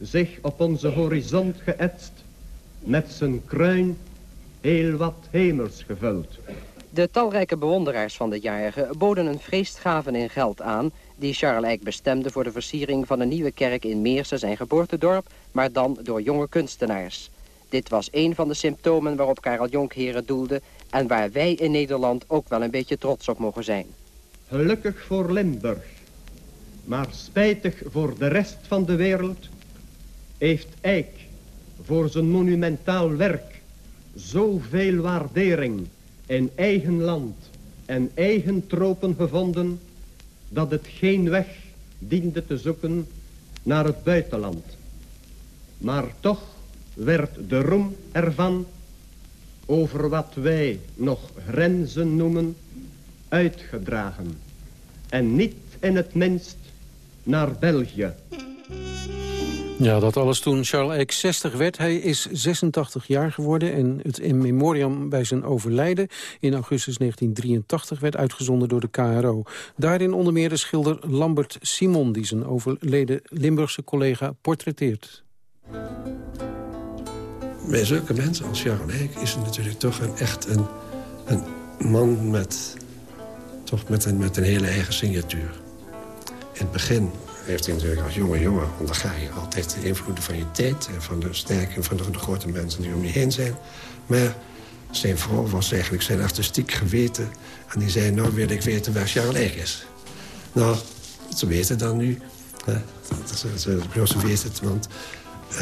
S13: zich op onze horizont geëtst met zijn kruin heel wat hemels gevuld.
S10: De talrijke bewonderaars van de jarige boden een feestgaven in geld aan... die Charles Eyck bestemde voor de versiering van een nieuwe kerk in Meersen, zijn geboortedorp... maar dan door jonge kunstenaars. Dit was een van de symptomen waarop Karel Jonkheren doelde... en waar wij in Nederland ook wel een beetje trots op mogen zijn.
S13: Gelukkig voor Limburg, maar spijtig voor de rest van de wereld... heeft Eyck voor zijn monumentaal werk zoveel waardering in eigen land en eigen tropen gevonden... dat het geen weg diende te zoeken naar het buitenland. Maar toch werd de roem ervan over wat wij nog grenzen noemen uitgedragen. En niet in het minst naar België.
S4: Ja, dat alles toen Charles Eyck 60 werd. Hij is 86 jaar geworden en het in memoriam bij zijn overlijden in augustus 1983 werd uitgezonden door de KRO. Daarin onder meer de schilder Lambert Simon die zijn overleden Limburgse collega portretteert.
S14: Bij zulke mensen als Charles Eyck is het natuurlijk toch een, echt een, een man met, toch met, een, met een hele eigen signatuur. In het begin heeft hij natuurlijk als jonge jongen onderga je altijd de invloeden van je tijd... en van de sterke van de, grote mensen die om je heen zijn. Maar zijn vrouw was eigenlijk zijn artistiek geweten... en die zei, nou wil ik weten waar Charles is. Nou, ze weten dan nu. Hè, ze, ze, ze weten het, want uh,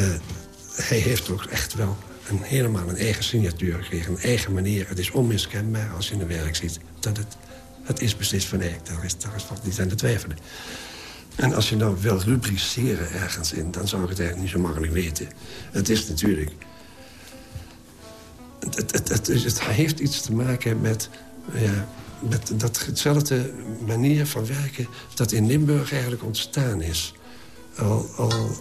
S14: hij heeft ook echt wel een, helemaal een eigen signatuur gekregen. Een eigen manier. Het is onmiskenbaar als je in de werk ziet dat het, het is beslist van Eyck. Daar is, daar niet aan te twijfelen. En als je nou wil rubriceren ergens in... dan zou ik het eigenlijk niet zo makkelijk weten. Het is natuurlijk... Het, het, het, het heeft iets te maken met, ja, met dat hetzelfde manier van werken... dat in Limburg eigenlijk ontstaan is.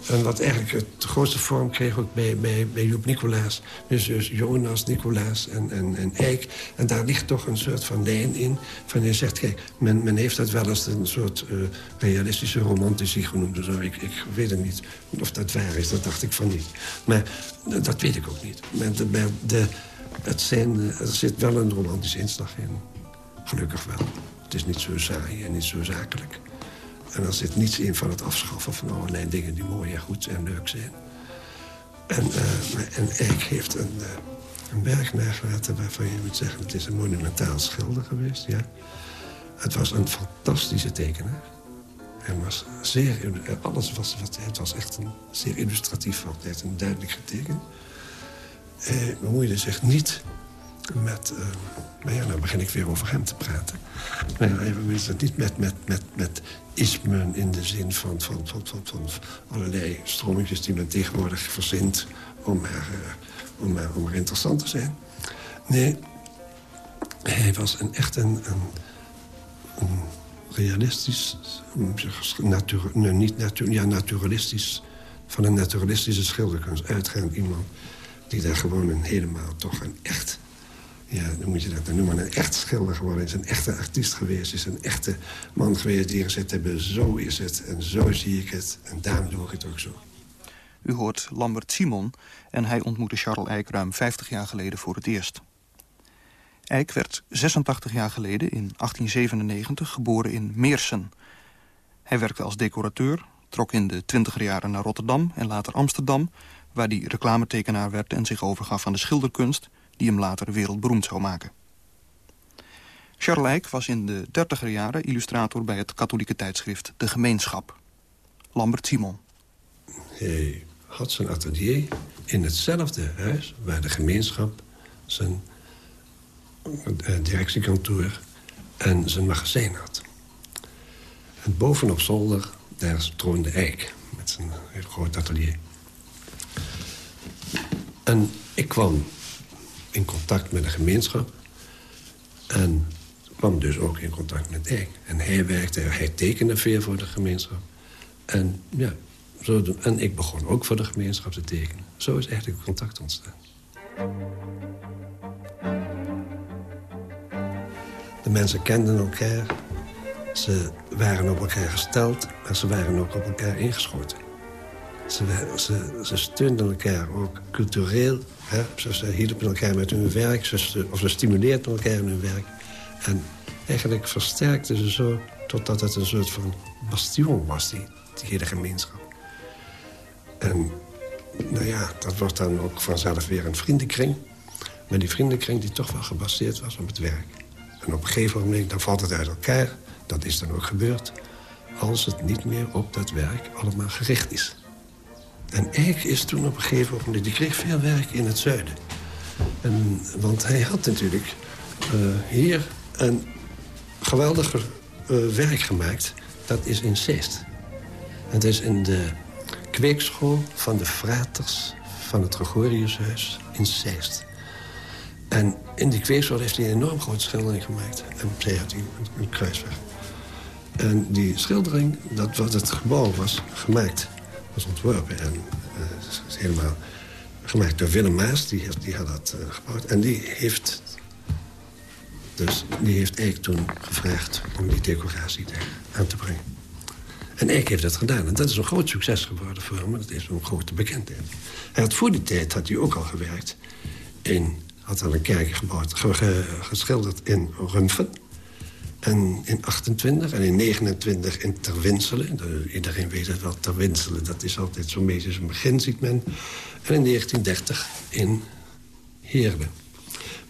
S14: En wat eigenlijk het grootste vorm kreeg ook bij, bij, bij Joep Nicolaas. Dus, dus Jonas, Nicolaas en, en, en Eik. En daar ligt toch een soort van lijn in. Van je zegt, kijk, men, men heeft dat wel eens een soort uh, realistische romantici genoemd. Dus ik, ik weet het niet of dat waar is, dat dacht ik van niet. Maar dat weet ik ook niet. Maar de, de, het zijn, er zit wel een romantische inslag in. Gelukkig wel. Het is niet zo saai en niet zo zakelijk. En er zit niets in van het afschaffen van allerlei dingen die mooi en goed en leuk zijn. En, uh, en heeft een, uh, een berg nagelaten waarvan je moet zeggen... het is een monumentaal schilder geweest, ja. Het was een fantastische tekenaar. Hij was zeer, alles was, wat, het was echt een zeer illustratief altijd, een duidelijk getekend. Hij bemoeide zich niet met... Uh, maar ja, nou begin ik weer over hem te praten. Maar ja, hij bemoeide zich niet met, met, met, met ismen in de zin van, van, van, van, allerlei stromingetjes die men tegenwoordig verzint om maar, uh, om, maar, interessant te zijn. Nee, hij was een, echt een, een, realistisch, natuur, niet natuur, ja, naturalistisch van een naturalistische schilderkunst uitgaand iemand... die daar gewoon een helemaal toch een echt... Ja, dan moet je dat noemen, een echt schilder geworden is. Een echte artiest geweest is. Een echte man geweest die gezegd hebben... zo is het en zo zie ik het en daarom doe ik het ook zo.
S15: U hoort Lambert Simon en hij ontmoette Charles Eyck ruim 50 jaar geleden voor het eerst. Eyck werd 86 jaar geleden in 1897 geboren in Meersen. Hij werkte als decorateur, trok in de twintiger jaren naar Rotterdam en later Amsterdam... waar hij reclametekenaar werd en zich overgaf aan de schilderkunst... die hem later wereldberoemd zou maken. Charles Eyck was in de dertiger jaren illustrator bij het katholieke tijdschrift De Gemeenschap. Lambert Simon.
S14: Hij had zijn atelier in hetzelfde huis waar de gemeenschap zijn uh, directiekantoor en zijn magazijn had. En bovenop zolder, daar troonde Eik met zijn groot atelier. En ik kwam in contact met de gemeenschap. En kwam dus ook in contact met Eik. En hij werkte, hij tekende veel voor de gemeenschap. En ja, zo, en ik begon ook voor de gemeenschap te tekenen. Zo is eigenlijk contact ontstaan. De mensen kenden elkaar. Ze waren op elkaar gesteld, maar ze waren ook op elkaar ingeschoten. Ze, ze, ze steunden elkaar ook cultureel. Hè? Ze hielpen elkaar met hun werk, ze, of ze stimuleerden elkaar in hun werk. En eigenlijk versterkten ze zo totdat het een soort van bastion was, die, die hele gemeenschap. En nou ja, dat wordt dan ook vanzelf weer een vriendenkring. Maar die vriendenkring die toch wel gebaseerd was op het werk. En op een gegeven moment dan valt het uit elkaar. Dat is dan ook gebeurd. Als het niet meer op dat werk allemaal gericht is. En Eik is toen op een gegeven moment... die kreeg veel werk in het zuiden. En, want hij had natuurlijk uh, hier een geweldig uh, werk gemaakt. Dat is in Zeist. Het is in de kweekschool van de fraters van het Gregoriushuis in Zeist. En in die kweekschool heeft hij een enorm grote schildering gemaakt. En zij had hij een kruisweg. En die schildering, dat wat het gebouw was gemaakt, was ontworpen. En uh, helemaal gemaakt door Willem Maas, die, die had dat uh, gebouwd. En die heeft, dus, die heeft Eik toen gevraagd om die decoratie aan te brengen. En Eik heeft dat gedaan. En dat is een groot succes geworden voor hem. Dat is een grote bekendheid. Hij had voor die tijd had hij ook al gewerkt. In, had al een kerk gebouwd, geschilderd in Rumfen. En in 28 en in 29 in Terwinselen. Iedereen weet het wel, Terwinselen, dat is altijd zo'n beetje zijn begin, ziet men. En in 1930 in Heerlen.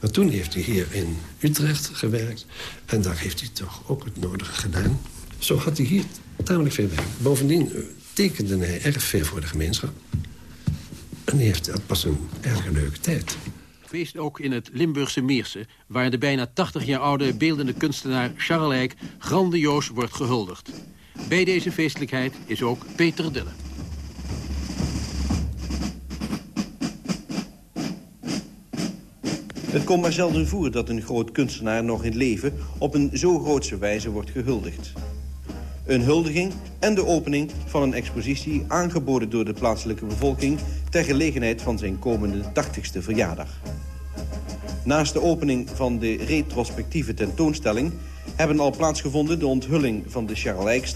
S14: Maar toen heeft hij hier in Utrecht gewerkt. En daar heeft hij toch ook het nodige gedaan. Zo had hij hier tamelijk veel werk. Bovendien tekende hij erg veel voor de gemeenschap. En hij heeft, dat was een erg leuke tijd
S4: feest ook in het Limburgse Meersen... waar de bijna 80 jaar oude beeldende kunstenaar Charles Eyck grandioos wordt gehuldigd. Bij deze feestelijkheid is ook Peter Dille.
S16: Het komt maar zelden voor dat een groot kunstenaar nog in leven... op een zo grootse wijze wordt gehuldigd. Een huldiging en de opening van een expositie... aangeboden door de plaatselijke bevolking... ter gelegenheid van zijn komende 80ste verjaardag. Naast de opening van de retrospectieve tentoonstelling... hebben al plaatsgevonden de onthulling van de Charles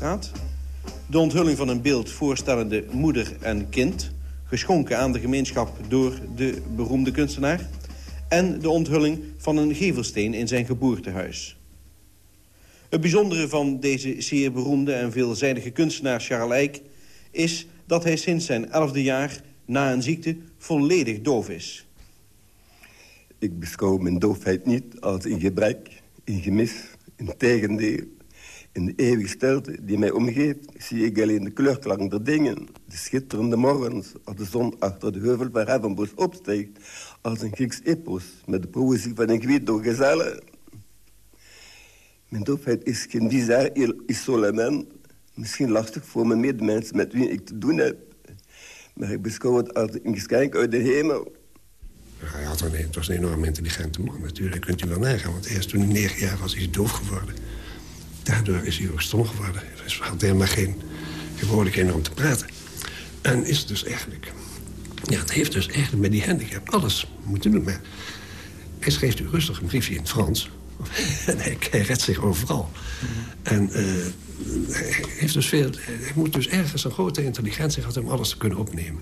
S16: de onthulling van een beeld voorstellende moeder en kind... geschonken aan de gemeenschap door de beroemde kunstenaar... en de onthulling van een gevelsteen in zijn geboortehuis. Het bijzondere van deze zeer beroemde en veelzijdige kunstenaar Charles Eyck... is dat hij sinds zijn elfde jaar na een ziekte volledig doof is...
S17: Ik beschouw mijn doofheid niet als een gebrek, een gemis. Integendeel, in de eeuwige stilte die mij omgeeft... zie ik alleen de kleurklank der dingen. De schitterende morgens als de zon achter de heuvel van Heavenbos opsteekt... als een Grieks epos met de poëzie van een Guido gezellen. Mijn doofheid is geen bizar isolement. Misschien lastig voor mijn medemensen met wie ik te doen heb. Maar ik beschouw het als een geschenk uit de hemel...
S14: Hij had een, het was een enorm intelligente man natuurlijk, kunt u wel nagaan. Want eerst toen hij negen jaar was, is hij doof geworden. Daardoor is hij ook stom geworden. Dus hij had helemaal geen, mogelijkheden om te praten. En is dus eigenlijk... Ja, het heeft dus eigenlijk met die handicap alles moeten doen. Maar hij schreef u rustig een briefje in het Frans. en hij, redt zich overal. En uh, hij, heeft dus veel, hij moet dus ergens een grote intelligentie gehad om alles te kunnen opneven.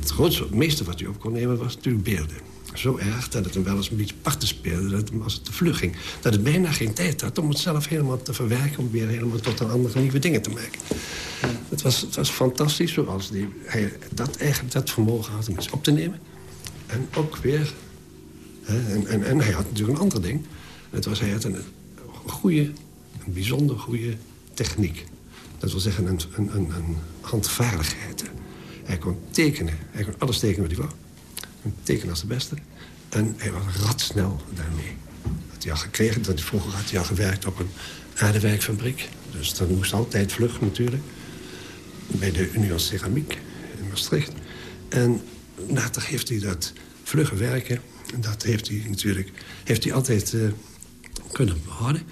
S14: Het grootste, meeste wat hij op kon nemen was natuurlijk beelden. Zo erg dat het hem wel eens een beetje parten speelde. Dat het, als het te vlug ging. Dat het bijna geen tijd had om het zelf helemaal te verwerken. Om weer helemaal tot een andere nieuwe dingen te maken. Het, was, was fantastisch zoals die, hij dat, eigenlijk dat vermogen had om iets op te nemen. En ook weer... En, en, en hij had natuurlijk een ander ding. Het was, hij had een, goede, een bijzonder goede techniek. Dat wil zeggen een, een, een, handvaardigheid. Hij kon tekenen. Hij kon alles tekenen wat hij wou. Een teken als de beste. En hij was radsnel daarmee. Dat hij gekregen, dat hij vroeger had hij al gewerkt op een aardewerkfabriek. Dus dat moest altijd vlug natuurlijk. Bij de Union Ceramiek in Maastricht. En later heeft hij dat vlugge werken... dat heeft hij natuurlijk heeft hij altijd uh, kunnen behouden.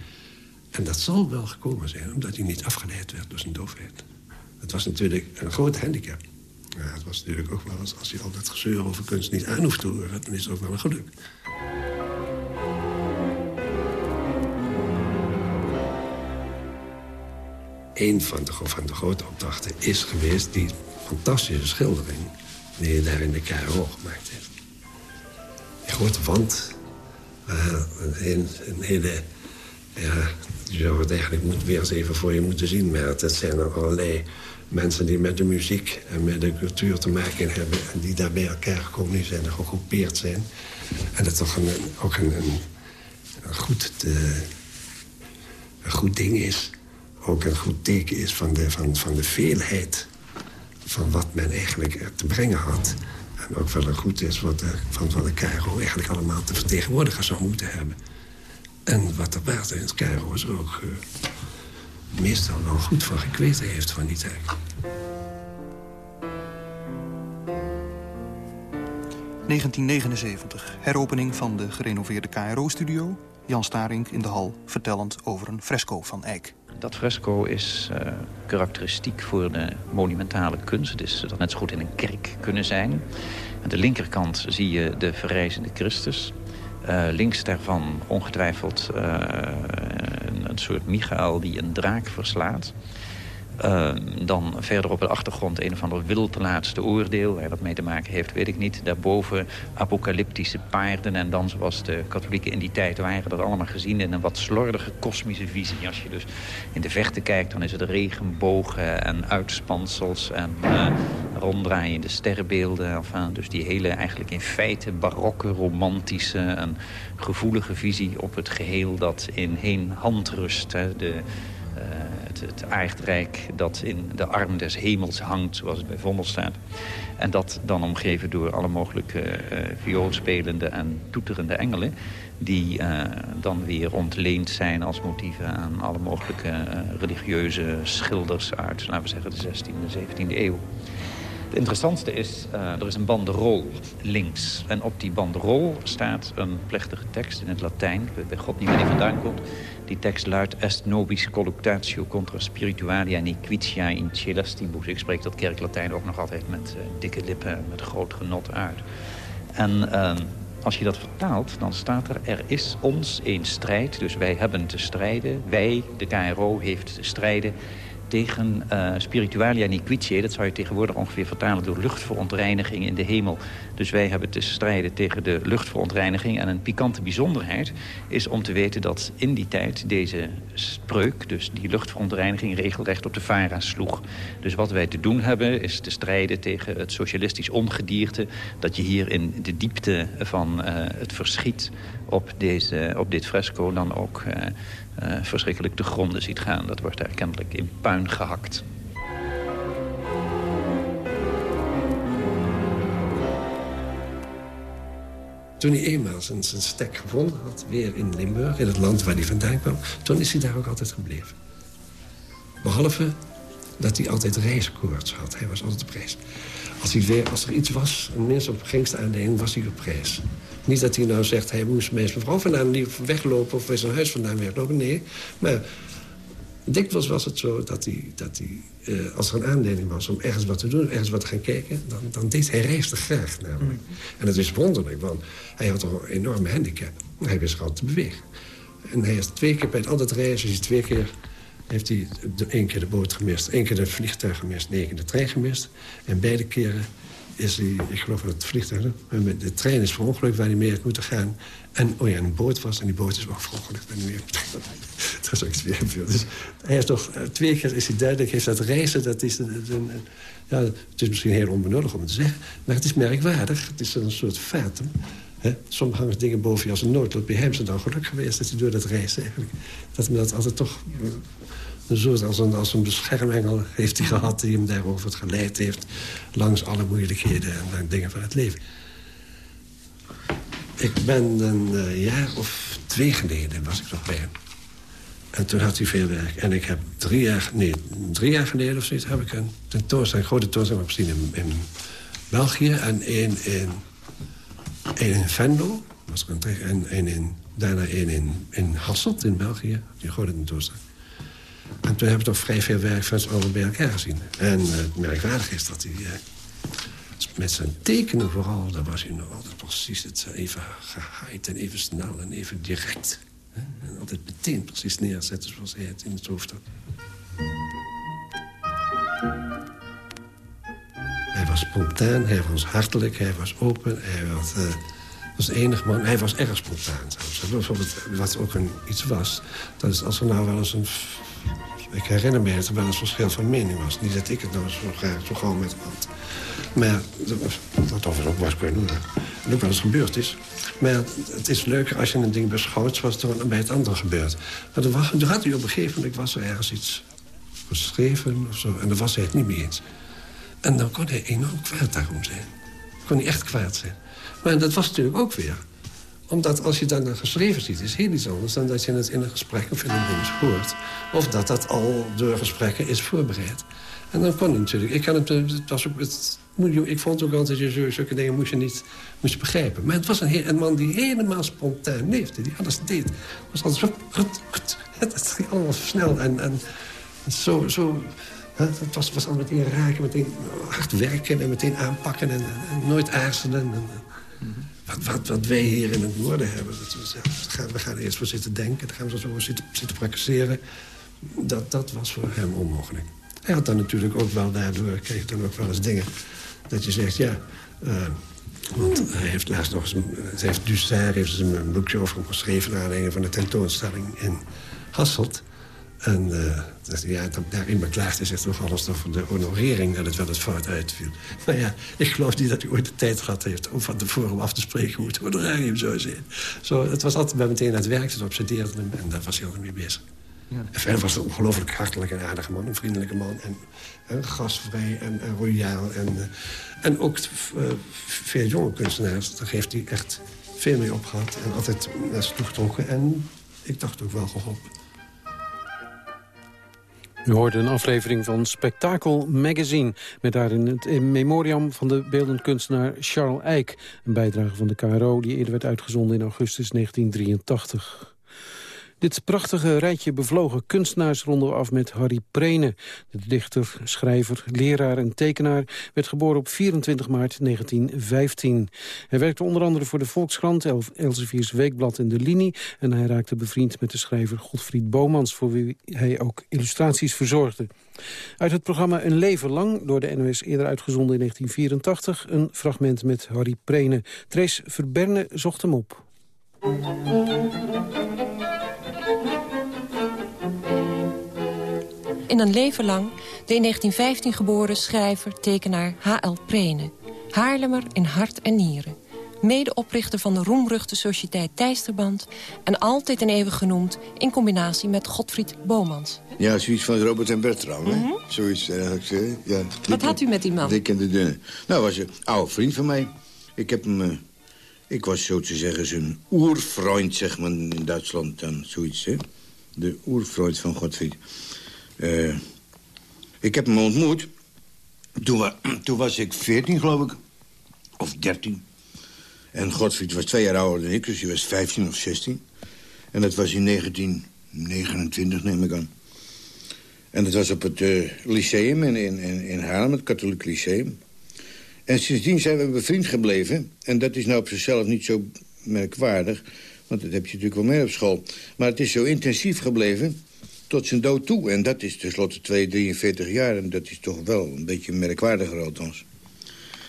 S14: En dat zal wel gekomen zijn omdat hij niet afgeleid werd door zijn doofheid. Het was natuurlijk een groot handicap. Ja, het was natuurlijk ook wel eens, als je al dat gezeur over kunst niet aan hoeft te horen... dan is het ook wel een geluk. Een van de, van de grote opdrachten is geweest die fantastische schildering... die je daar in de KRO gemaakt heeft. Uh, een, een hele... Ja, je zou het eigenlijk moet, weer eens even voor je moeten zien... maar het zijn er allerlei mensen die met de muziek en met de cultuur te maken hebben... en die daar bij elkaar gekomen zijn en gegroepeerd zijn. En dat toch een, ook een, goed, een goed ding is. Ook een goed teken is van de, van, van de veelheid van wat men eigenlijk te brengen had. Ook wel een goed is wat de, van, de KRO eigenlijk allemaal te vertegenwoordigen zou moeten hebben. En wat er buiten in het KRO is ook... Uh, meestal wel goed van gekweten heeft van die tijd.
S15: ...1979, heropening van de gerenoveerde KRO-studio. Jan Starink in de hal, vertellend over een fresco van Eijk.
S18: Dat fresco is uh, karakteristiek voor de monumentale kunst. Het is dat net zo goed in een kerk kunnen zijn. Aan de linkerkant zie je de verrijzende Christus. Uh, links daarvan ongetwijfeld een, een, soort Michael die een draak verslaat. Uh, dan verder op de achtergrond een of ander wild laatste oordeel. Waar dat mee te maken heeft, weet ik niet. Daarboven apocalyptische paarden. En dan, zoals de katholieken in die tijd waren... dat allemaal gezien in een wat slordige kosmische visie. Als je dus in de vechten kijkt, dan is het regenbogen en uitspansels... en uh, ronddraaiende sterrenbeelden. Enfin, dus die hele eigenlijk in feite barokke, romantische... en gevoelige visie op het geheel dat in één hand rust. Hè. De, uh, het, aardrijk dat in de arm des hemels hangt, zoals het bij Vondel staat. En dat dan omgeven door alle mogelijke uh, vioolspelende en toeterende engelen... die uh, dan weer ontleend zijn als motieven aan alle mogelijke uh, religieuze schilders... uit, laten we zeggen, de 16e en 17e eeuw. Het interessantste is, uh, er is een banderol links. En op die banderol staat een plechtige tekst in het Latijn. Ik weet God niet waar die vandaan komt. Die tekst luidt... Est nobis colluctatio contra spiritualia nequitia in celestibus. Ik spreek dat kerklatijn ook nog altijd met uh, dikke lippen, met groot genot uit. En uh, als je dat vertaalt, dan staat er... er is ons een strijd, dus wij hebben te strijden. Wij, de KRO, heeft te strijden tegen uh, spiritualia nequitiae. Dat zou je tegenwoordig ongeveer vertalen door luchtverontreiniging in de hemel. Dus wij hebben te strijden tegen de luchtverontreiniging. En een pikante bijzonderheid is om te weten dat in die tijd deze spreuk... dus die luchtverontreiniging regelrecht op de VARA sloeg. Dus wat wij te doen hebben is te strijden tegen het socialistisch ongedierte... dat je hier in de diepte van uh, het verschiet op, deze, op dit fresco dan ook... Uh, uh, verschrikkelijk te gronden ziet gaan. Dat wordt daar kennelijk in puin gehakt.
S14: Toen hij eenmaal zijn, zijn stek gevonden had, weer in Limburg, in het land waar hij vandaan kwam... toen is hij daar ook altijd gebleven. Behalve dat hij altijd reiskoorts had. Hij was altijd op reis. Als, hij weer, als er iets was, een mens op gangstaanleiding, was hij op reis. Niet dat hij nou zegt, hij moest bij zijn vrouw vandaan weglopen... of bij zijn huis vandaan weglopen, nee. Maar dikwijls was het zo dat hij, dat hij eh, als er een aanleiding was om ergens wat te doen... ergens wat te gaan kijken, dan, dan deed hij reisde graag namelijk. En dat is wonderlijk, want hij had een enorme handicap. Hij wist gewoon te bewegen. En hij is twee keer bij het altijd reizen, is hij twee keer heeft hij de, één keer de boot gemist, één keer het vliegtuig gemist, één keer de trein gemist. En beide keren is hij, ik geloof dat het vliegtuig, de trein is verongelukt waar hij mee had moeten gaan. En, oh ja, een boot was, en die boot is ook verongelukt waar hij mee Dat is ook weer Dus hij is toch, eh, twee keer is hij duidelijk, heeft dat reizen, dat is, een, ja, het is misschien heel onbenullig om het te zeggen, maar het is merkwaardig. Het is een soort fatum. Soms hangen dingen boven je als een noodlot. Bij hem is het dan geluk geweest dat hij door dat reizen eigenlijk... dat hem dat altijd toch soort als een, als een beschermengel heeft hij gehad... die hem daarover geleid heeft langs alle moeilijkheden en dingen van het leven. Ik ben een uh, jaar of twee geleden was ik nog bij hem. En toen had hij veel werk. En ik heb drie jaar, nee, drie jaar geleden of zoiets... heb ik een tentoonstelling, grote tentoonstelling gezien in, in België... en één in, één in Venlo, was er een, en, en in, daarna één in, in Hasselt in België. Die grote tentoonstelling. En toen heb ik toch vrij veel werk van z'n bij elkaar gezien. En uh, het merkwaardig is dat hij... Uh, met zijn tekenen vooral, daar was hij nog altijd precies het, eh, even gehaaid en even snel en even direct. En altijd meteen precies neerzetten zoals hij het in het hoofd had. Hij was spontaan, hij was hartelijk, hij was open, hij was, uh, was de enige man. Hij was erg spontaan zelfs. Bijvoorbeeld, wat ook een, iets was, dat is als er nou wel eens een ik herinner me dat er wel eens verschil van mening was. Niet dat ik het nou zo graag zo gauw met had. Maar dat overigens ook was kunnen. En ook wel eens gebeurd is. Maar het is leuker als je een ding beschouwt zoals er bij het andere gebeurt. Maar er, was, had hij op een gegeven moment was er ergens iets geschreven of zo. En daar was hij het niet mee eens. En dan kon hij enorm kwaad daarom zijn. Kon hij echt kwaad zijn. Maar dat was natuurlijk ook weer omdat als je dan geschreven ziet, is heel iets anders... dan dat je het in een gesprek of in een ding hoort. Of dat dat al door gesprekken is voorbereid. En dan kon het natuurlijk. Ik, kan het, het was ook, ik vond ook altijd, dat je zulke dingen moest je niet moest begrijpen. Maar het was een, een man die helemaal spontaan leefde. Die alles deed. Het was zo... Het ging allemaal snel en, en zo... zo het was, was al meteen raken, meteen hard werken en meteen aanpakken en, nooit aarzelen. En, wat, wat, wij hier in het noorden hebben. Dat we, zeggen, we gaan eerst voor zitten denken, dan gaan we zo zitten, zitten praktiseren. Dat, dat was voor hem onmogelijk. Hij had dan natuurlijk ook wel daardoor, kreeg dan ook wel eens dingen... dat je zegt, ja... Uh, want hij heeft laatst nog eens... Heeft Dussert heeft een boekje over hem geschreven... naar aanleiding van de tentoonstelling in Hasselt. En uh, dus, ja, daarin beklaagt hij zich toch alles over de honorering... dat het wel eens fout uitviel. Maar ja, ik geloof niet dat hij ooit de tijd gehad heeft... om van tevoren af te spreken hoe het honorarium zou zijn. Zo, het was altijd bij meteen aan het werk, het obsedeerde hem... en daar was hij ook mee bezig. Ja. En verder was het een ongelooflijk hartelijk en aardige man. Een vriendelijke man. En, en gastvrij en, en royaal. En, uh, en ook uh, veel jonge kunstenaars. Daar heeft hij echt veel mee opgehad. En altijd naar ze toegetrokken. En ik dacht ook wel geholpen.
S4: U hoorde een aflevering van Spektakel Magazine... met daarin het memoriam van de beeldend kunstenaar Charles Eyck. Een bijdrage van de KRO die eerder werd uitgezonden in augustus 1983. Dit prachtige rijtje bevlogen kunstenaars ronden we af met Harry Prene. De dichter, schrijver, leraar en tekenaar werd geboren op 24 maart 1915. Hij werkte onder andere voor de Volkskrant, Elsevier's Weekblad en De Linie... en hij raakte bevriend met de schrijver Godfried Bomans... voor wie hij ook illustraties verzorgde. Uit het programma Een Leven Lang, door de NOS eerder uitgezonden in 1984... een fragment met Harry Prene. Trace Verberne zocht hem op.
S19: in een leven lang de in 1915 geboren schrijver, tekenaar H.L. Prene. Haarlemmer in hart en nieren. Medeoprichter van de roemruchte sociëteit Tijsterband... en altijd en eeuwig genoemd in combinatie met Godfried Bomans.
S20: Ja, zoiets van Robert en Bertram, hè? Mm Zoiets eigenlijk. Eh, ja,
S19: Wat had u met die man?
S20: Dik en de dunne. Nou, was een oude vriend van mij. Ik heb hem... Uh, ik was zo te zeggen zijn oervriend, zeg maar, in Duitsland dan. Zoiets, hè? De oervriend van Godfried. Uh, ik heb hem ontmoet. Toen, was ik 14, geloof ik. Of 13. En Godfried was twee jaar ouder dan ik, dus hij was 15 of 16. En dat was in 1929, neem ik aan. En dat was op het uh, lyceum in, in, in Haarlem, het katholiek lyceum. En sindsdien zijn we bevriend gebleven. En dat is nou op zichzelf niet zo merkwaardig. Want dat heb je natuurlijk wel meer op school. Maar het is zo intensief gebleven tot zijn dood toe. En dat is tenslotte 2, 43 jaar. En dat is toch wel een beetje merkwaardiger althans.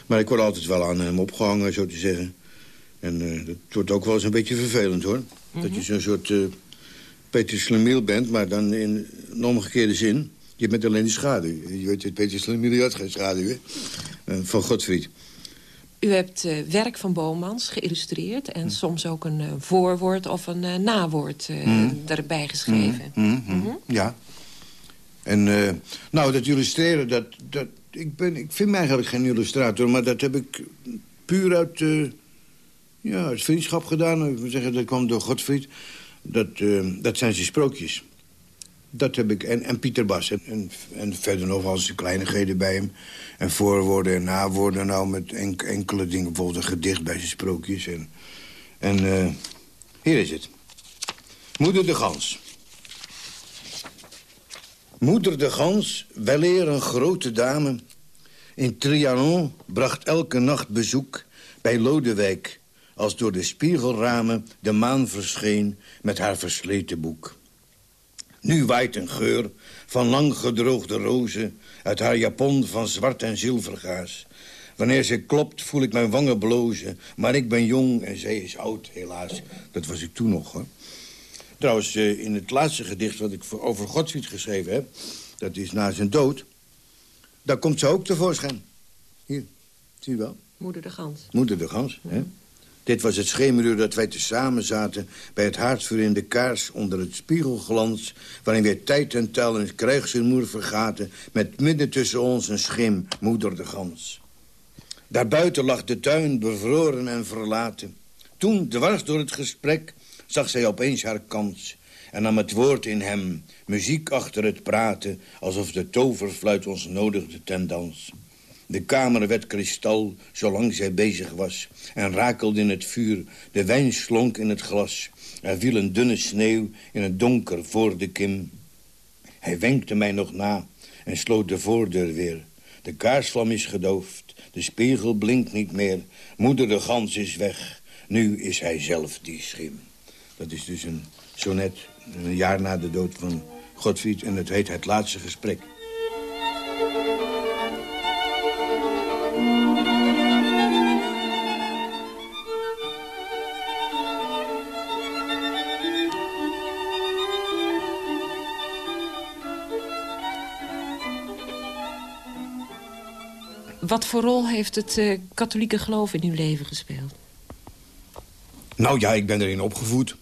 S20: Maar ik word altijd wel aan hem opgehangen, zo te zeggen. En uh, dat wordt ook wel eens een beetje vervelend, hoor. Dat je mhm. zo'n soort uh, Peter Slemiel bent, maar dan in een omgekeerde zin. Je bent alleen de schaduw. Je weet, Peter Slemiel had geen schaduw, hè? Uh, van Godfried.
S19: U hebt uh, werk van Bomans geïllustreerd... en mm. soms ook een uh, voorwoord of een uh, nawoord mm. erbij geschreven.
S20: Mm. -hmm. Ja. En nou, dat illustreren, dat, dat, ik, ben, ik vind mij eigenlijk geen illustrator... maar dat heb ik puur uit, ja, uit vriendschap gedaan. Ik wil zeggen, dat kwam door Godfried. Dat, dat zijn zijn sprookjes. Dat heb ik. En, en Pieter Bas. En, en, verder nog wel eens kleinigheden bij hem. En voorwoorden en nawoorden. Nou, met enkele dingen. Bijvoorbeeld een gedicht bij zijn sprookjes. En, en uh, hier is het. Moeder de Gans. Moeder de Gans, weleer een grote dame... in Trianon bracht elke nacht bezoek bij Lodewijk... als door de spiegelramen de maan verscheen met haar versleten boek. Nu waait een geur van lang gedroogde rozen... uit haar japon van zwart en zilvergaas. Wanneer ze klopt, voel ik mijn wangen blozen. Maar ik ben jong en zij is oud, helaas. Dat was ik toen nog, hoor. Trouwens, eh, in het laatste gedicht wat ik over Godfried geschreven heb... dat is na zijn dood... daar komt ze ook tevoorschijn. Hier, zie je wel?
S19: Moeder de Gans.
S20: Moeder de Gans, hè? Dit was het schemeruur dat wij tezamen zaten... bij het haardvuur in de kaars onder het spiegelglans... waarin weer tijd en tel en krijgsrumoer vergaten... met midden tussen ons een schim, moeder de gans. Daarbuiten lag de tuin bevroren en verlaten. Toen, dwars door het gesprek, zag zij opeens haar kans... en nam het woord in hem, muziek achter het praten... alsof de toverfluit ons nodigde ten dans. De kamer werd kristal, zolang zij bezig was... en rakelde in het vuur, de wijn slonk in het glas. Er viel een dunne sneeuw in het donker voor de kim. Hij wenkte mij nog na en sloot de voordeur weer. De kaarsvlam is gedoofd, de spiegel blinkt niet meer. Moeder de gans is weg, nu is hij zelf die schim. Dat is dus een sonnet, een jaar na de dood van Godfried... en het heet Het Laatste Gesprek.
S19: Wat voor rol heeft het uh, katholieke geloof in uw leven gespeeld?
S20: Nou ja, ik ben erin opgevoed.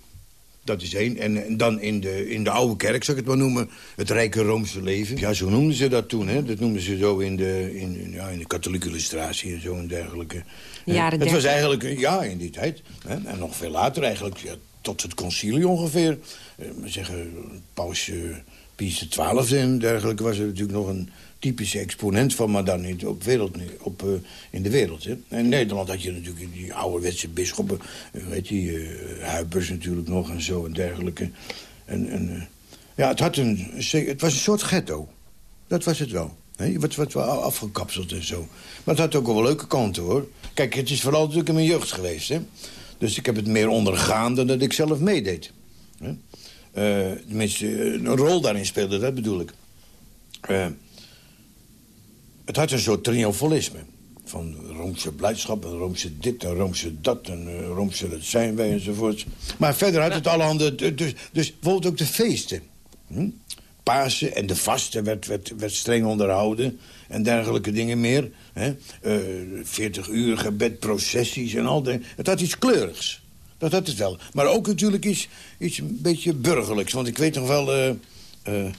S20: Dat is één. En, dan in de, in de oude kerk, zou ik het maar noemen. Het rijke Roomse leven. Ja, zo noemden ze dat toen. Hè. Dat noemden ze zo in de, in, ja, in de katholieke illustratie en zo en dergelijke.
S19: Jaren
S20: het was eigenlijk, ja, in die tijd. Hè. En nog veel later eigenlijk, ja, tot het concilie ongeveer. Eh, zeggen, paus uh, Pius XII en dergelijke was er natuurlijk nog een typische exponent van, maar dan niet op wereld, op, uh, in de wereld. Hè. In Nederland had je natuurlijk die ouderwetse bisschoppen, weet je, uh, Huibers natuurlijk nog en zo en dergelijke. En, ja, het, had een, het was een soort ghetto. Dat was het wel. Hè. Wat, wat wel afgekapseld en zo. Maar het had ook wel leuke kanten, hoor. Kijk, het is vooral natuurlijk in mijn jeugd geweest, hè. Dus ik heb het meer ondergaan dan dat ik zelf meedeed. Hè. Uh, tenminste, een rol daarin speelde, dat bedoel ik. Uh, het had een soort triomfalisme. Van Roomse blijdschap en Roomse dit en Roomse dat en uh, Roomse dat zijn wij enzovoort. Maar verder had het allerhande... Dus, dus bijvoorbeeld ook de feesten. Hm? Pasen en de vasten werd, werd, werd streng onderhouden. En dergelijke dingen meer. Hè? Uh, 40 uur gebed, processies en al dat. Het had iets kleurigs. Dat had het wel. Maar ook natuurlijk iets, iets een beetje burgerlijks. Want ik weet nog wel... Uh, uh,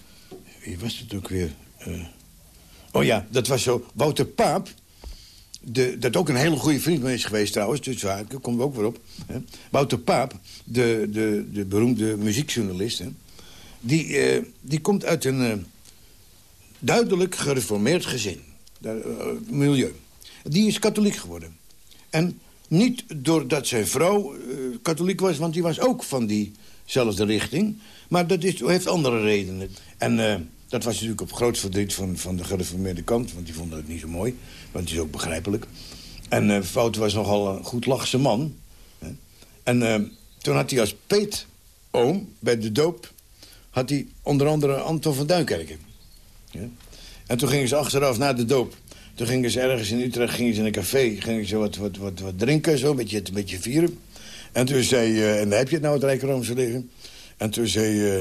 S20: wie was het ook weer? Uh, Oh ja, dat was zo. Wouter Paap, de, dat ook een hele goede vriend van is geweest trouwens. Dus daar komt we ook weer op. Hè. Wouter Paap, de, de, de beroemde muziekjournalist... Hè, die, die komt uit een duidelijk gereformeerd gezin. Milieu. Die is katholiek geworden. En niet doordat zijn vrouw katholiek was... want die was ook van diezelfde richting. Maar dat heeft andere redenen. En Dat was natuurlijk op groot verdriet van, van de gereformeerde kant... want die vonden het niet zo mooi, want het is ook begrijpelijk. En uh, Fout was nogal een goed lachse man. En toen had hij als peetoom bij de doop... had hij onder andere Anton van Duinkerken. Ja. En toen gingen ze achteraf na de doop... toen gingen ze ergens in Utrecht gingen ze in een café... gingen ze wat, wat, wat, wat drinken, zo, een beetje, een beetje vieren. En toen zei... Uh, en daar heb je het nou, het Rijkroomse liggen. En toen zei...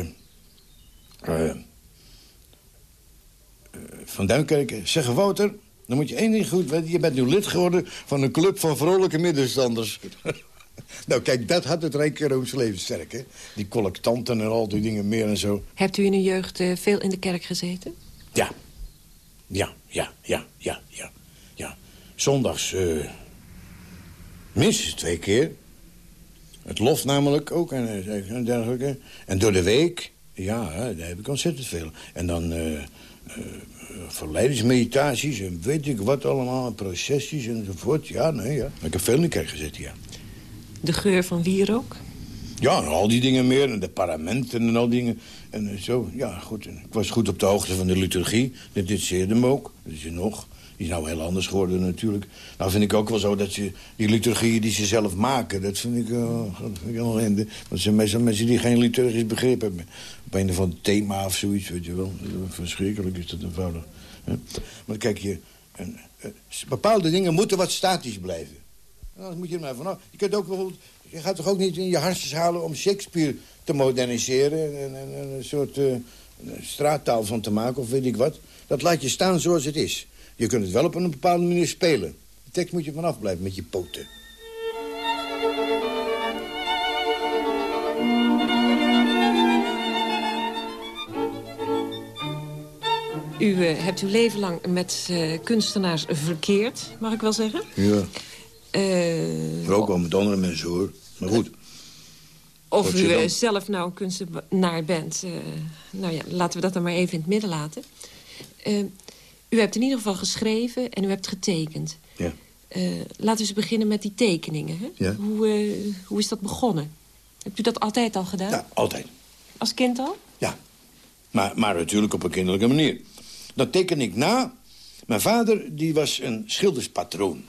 S20: Uh, van Duinkerken, zeg Wouter... dan moet je één ding goed weten. Je bent nu lid geworden van een club van vrolijke middenstanders. nou, kijk, dat had het Rijkroomse leven sterk, hè? Die collectanten en al die dingen meer en zo.
S19: Hebt u in uw jeugd uh, veel in de kerk gezeten?
S20: Ja. Ja, ja, ja, ja, ja. ja. Zondags uh, minstens twee keer. Het lof namelijk ook en dergelijke. En door de week, ja, daar heb ik ontzettend veel. En dan... Uh, verleidingsmeditaties en weet ik wat allemaal, processies enzovoort. Ja, nee, ja. Ik heb veel in de kerk gezeten, ja.
S19: De geur van wierook?
S20: Ja, al die dingen meer. En de paramenten en al die dingen. En zo, ja, goed. Ik was goed op de hoogte van de liturgie. Dat interesseerde me ook. Dat is er nog. Die is nou heel anders geworden natuurlijk. Nou vind ik ook wel zo dat ze die liturgieën die ze zelf maken... dat vind ik, uh, dat ik ellende. Want zijn meestal mensen die geen liturgisch begrip hebben. Op een of thema of zoiets, weet je wel. Verschrikkelijk is dat eenvoudig. Maar kijk je... En, uh, bepaalde dingen moeten wat statisch blijven. Nou, dan moet je er maar vanaf. Je kunt ook bijvoorbeeld... Je gaat toch ook niet in je hartjes halen om Shakespeare te moderniseren... en, en, en een soort uh, straattaal van te maken of weet ik wat. Dat laat je staan zoals het is. Je kunt het wel op een bepaalde manier spelen. De tekst moet je vanaf blijven met je poten.
S19: U uh, hebt uw leven lang met uh, kunstenaars verkeerd, mag ik wel zeggen?
S20: Ja. Maar ook wel met andere mensen, hoor. Maar goed.
S19: Of u dan... zelf nou een kunstenaar bent, nou ja, laten we dat dan maar even in het midden laten. U hebt in ieder geval geschreven en u hebt getekend.
S20: Ja.
S19: Uh, laten we eens beginnen met die tekeningen. Hè?
S20: Ja.
S19: Hoe, hoe is dat begonnen? Hebt u dat altijd al gedaan?
S20: Ja, altijd.
S19: Als kind al?
S20: Ja. Maar, maar natuurlijk op een kinderlijke manier. Dat teken ik na. Mijn vader die was een schilderspatroon.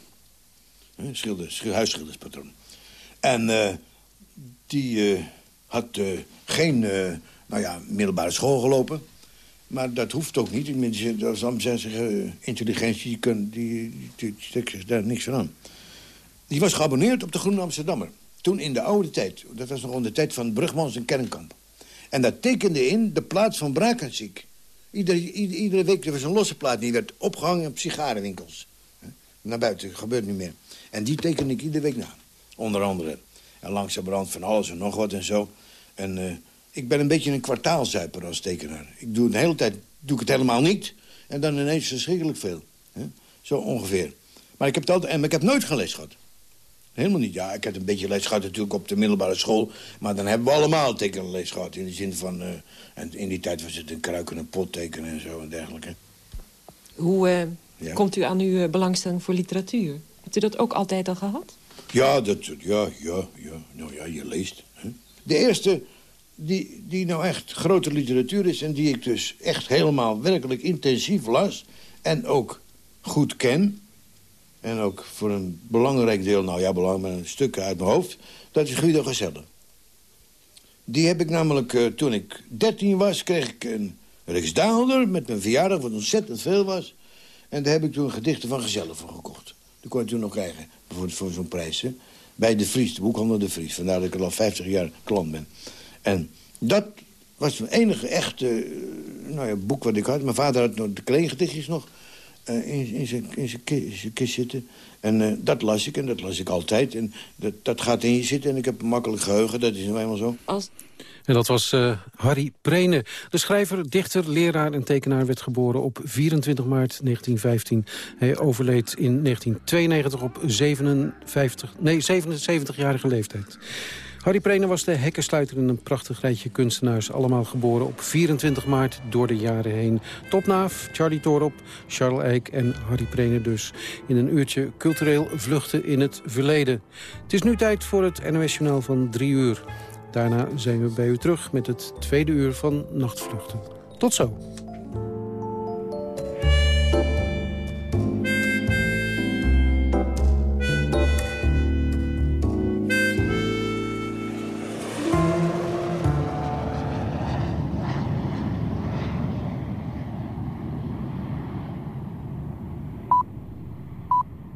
S20: Schilder, huisschilderspatroon. En uh, die had geen nou ja, middelbare school gelopen. Maar dat hoeft ook niet. Mensen, als zeggen, intelligentie, die, die, die, daar niks van aan. Die was geabonneerd op de Groene Amsterdammer. Toen in de oude tijd. Dat was nog in de tijd van Brugmans en Kernkamp. En dat tekende in de plaats van Brakenziek. Iedere, iedere, iedere week was een losse plaat. Die werd opgehangen op sigarenwinkels. Naar buiten, gebeurt niet meer. En die tekende ik iedere week na. Onder andere. En langzamerhand van alles en nog wat en zo. En... Uh, ik ben een beetje een kwartaalzuiper als tekenaar. Ik doe de hele tijd doe ik het helemaal niet. En dan ineens verschrikkelijk veel. Hè? Zo ongeveer. Maar ik heb het altijd, en ik heb nooit geen les gehad. Helemaal niet. Ja, ik heb een beetje les gehad natuurlijk op de middelbare school. Maar dan hebben we allemaal tekenles gehad. In de zin van... Uh, en in die tijd was het een kruik en een pot tekenen en zo en dergelijke.
S19: Hoe uh, ja? komt u aan uw belangstelling voor literatuur? Hebt u dat ook altijd al gehad?
S20: Ja, dat, ja, ja, ja. Nou ja, je leest. Hè? De eerste die, die nou echt grote literatuur is... en die ik dus echt helemaal werkelijk intensief las... en ook goed ken... en ook voor een belangrijk deel, nou ja, belangrijk, een stukken uit mijn hoofd... dat is Guido Gezelle. Die heb ik namelijk, uh, toen ik 13 was, kreeg ik een Rijksdaalder... met mijn verjaardag, wat ontzettend veel was. En daar heb ik toen gedichten van Gezelle voor gekocht. Die kon ik toen nog krijgen, voor, voor zo'n prijs. Bij De Vries, de boekhandel De Vries. Vandaar dat ik al 50 jaar klant ben. En dat was mijn enige echte uh, nou ja, boek wat ik had. Mijn vader had nog de kleingedichtjes nog uh, in, in zijn kist, zitten. En uh, dat las ik en dat las ik altijd. En dat, dat gaat in je zitten en ik heb een makkelijk geheugen. Dat is nou eenmaal zo.
S19: Als...
S4: En dat was uh, Harry Prene. De schrijver, dichter, leraar en tekenaar werd geboren op 24 maart 1915. Hij overleed in 1992 op 57, nee, 77-jarige leeftijd. Harry Prene was de hekkensluiter in een prachtig rijtje kunstenaars. Allemaal geboren op 24 maart door de jaren heen. Topnaaf, Charlie Torop, Charles Eijk en Harry Prene dus. In een uurtje cultureel vluchten in het verleden. Het is nu tijd voor het NOS-journaal van drie uur. Daarna zijn we bij u terug met het tweede uur van Nachtvluchten. Tot zo.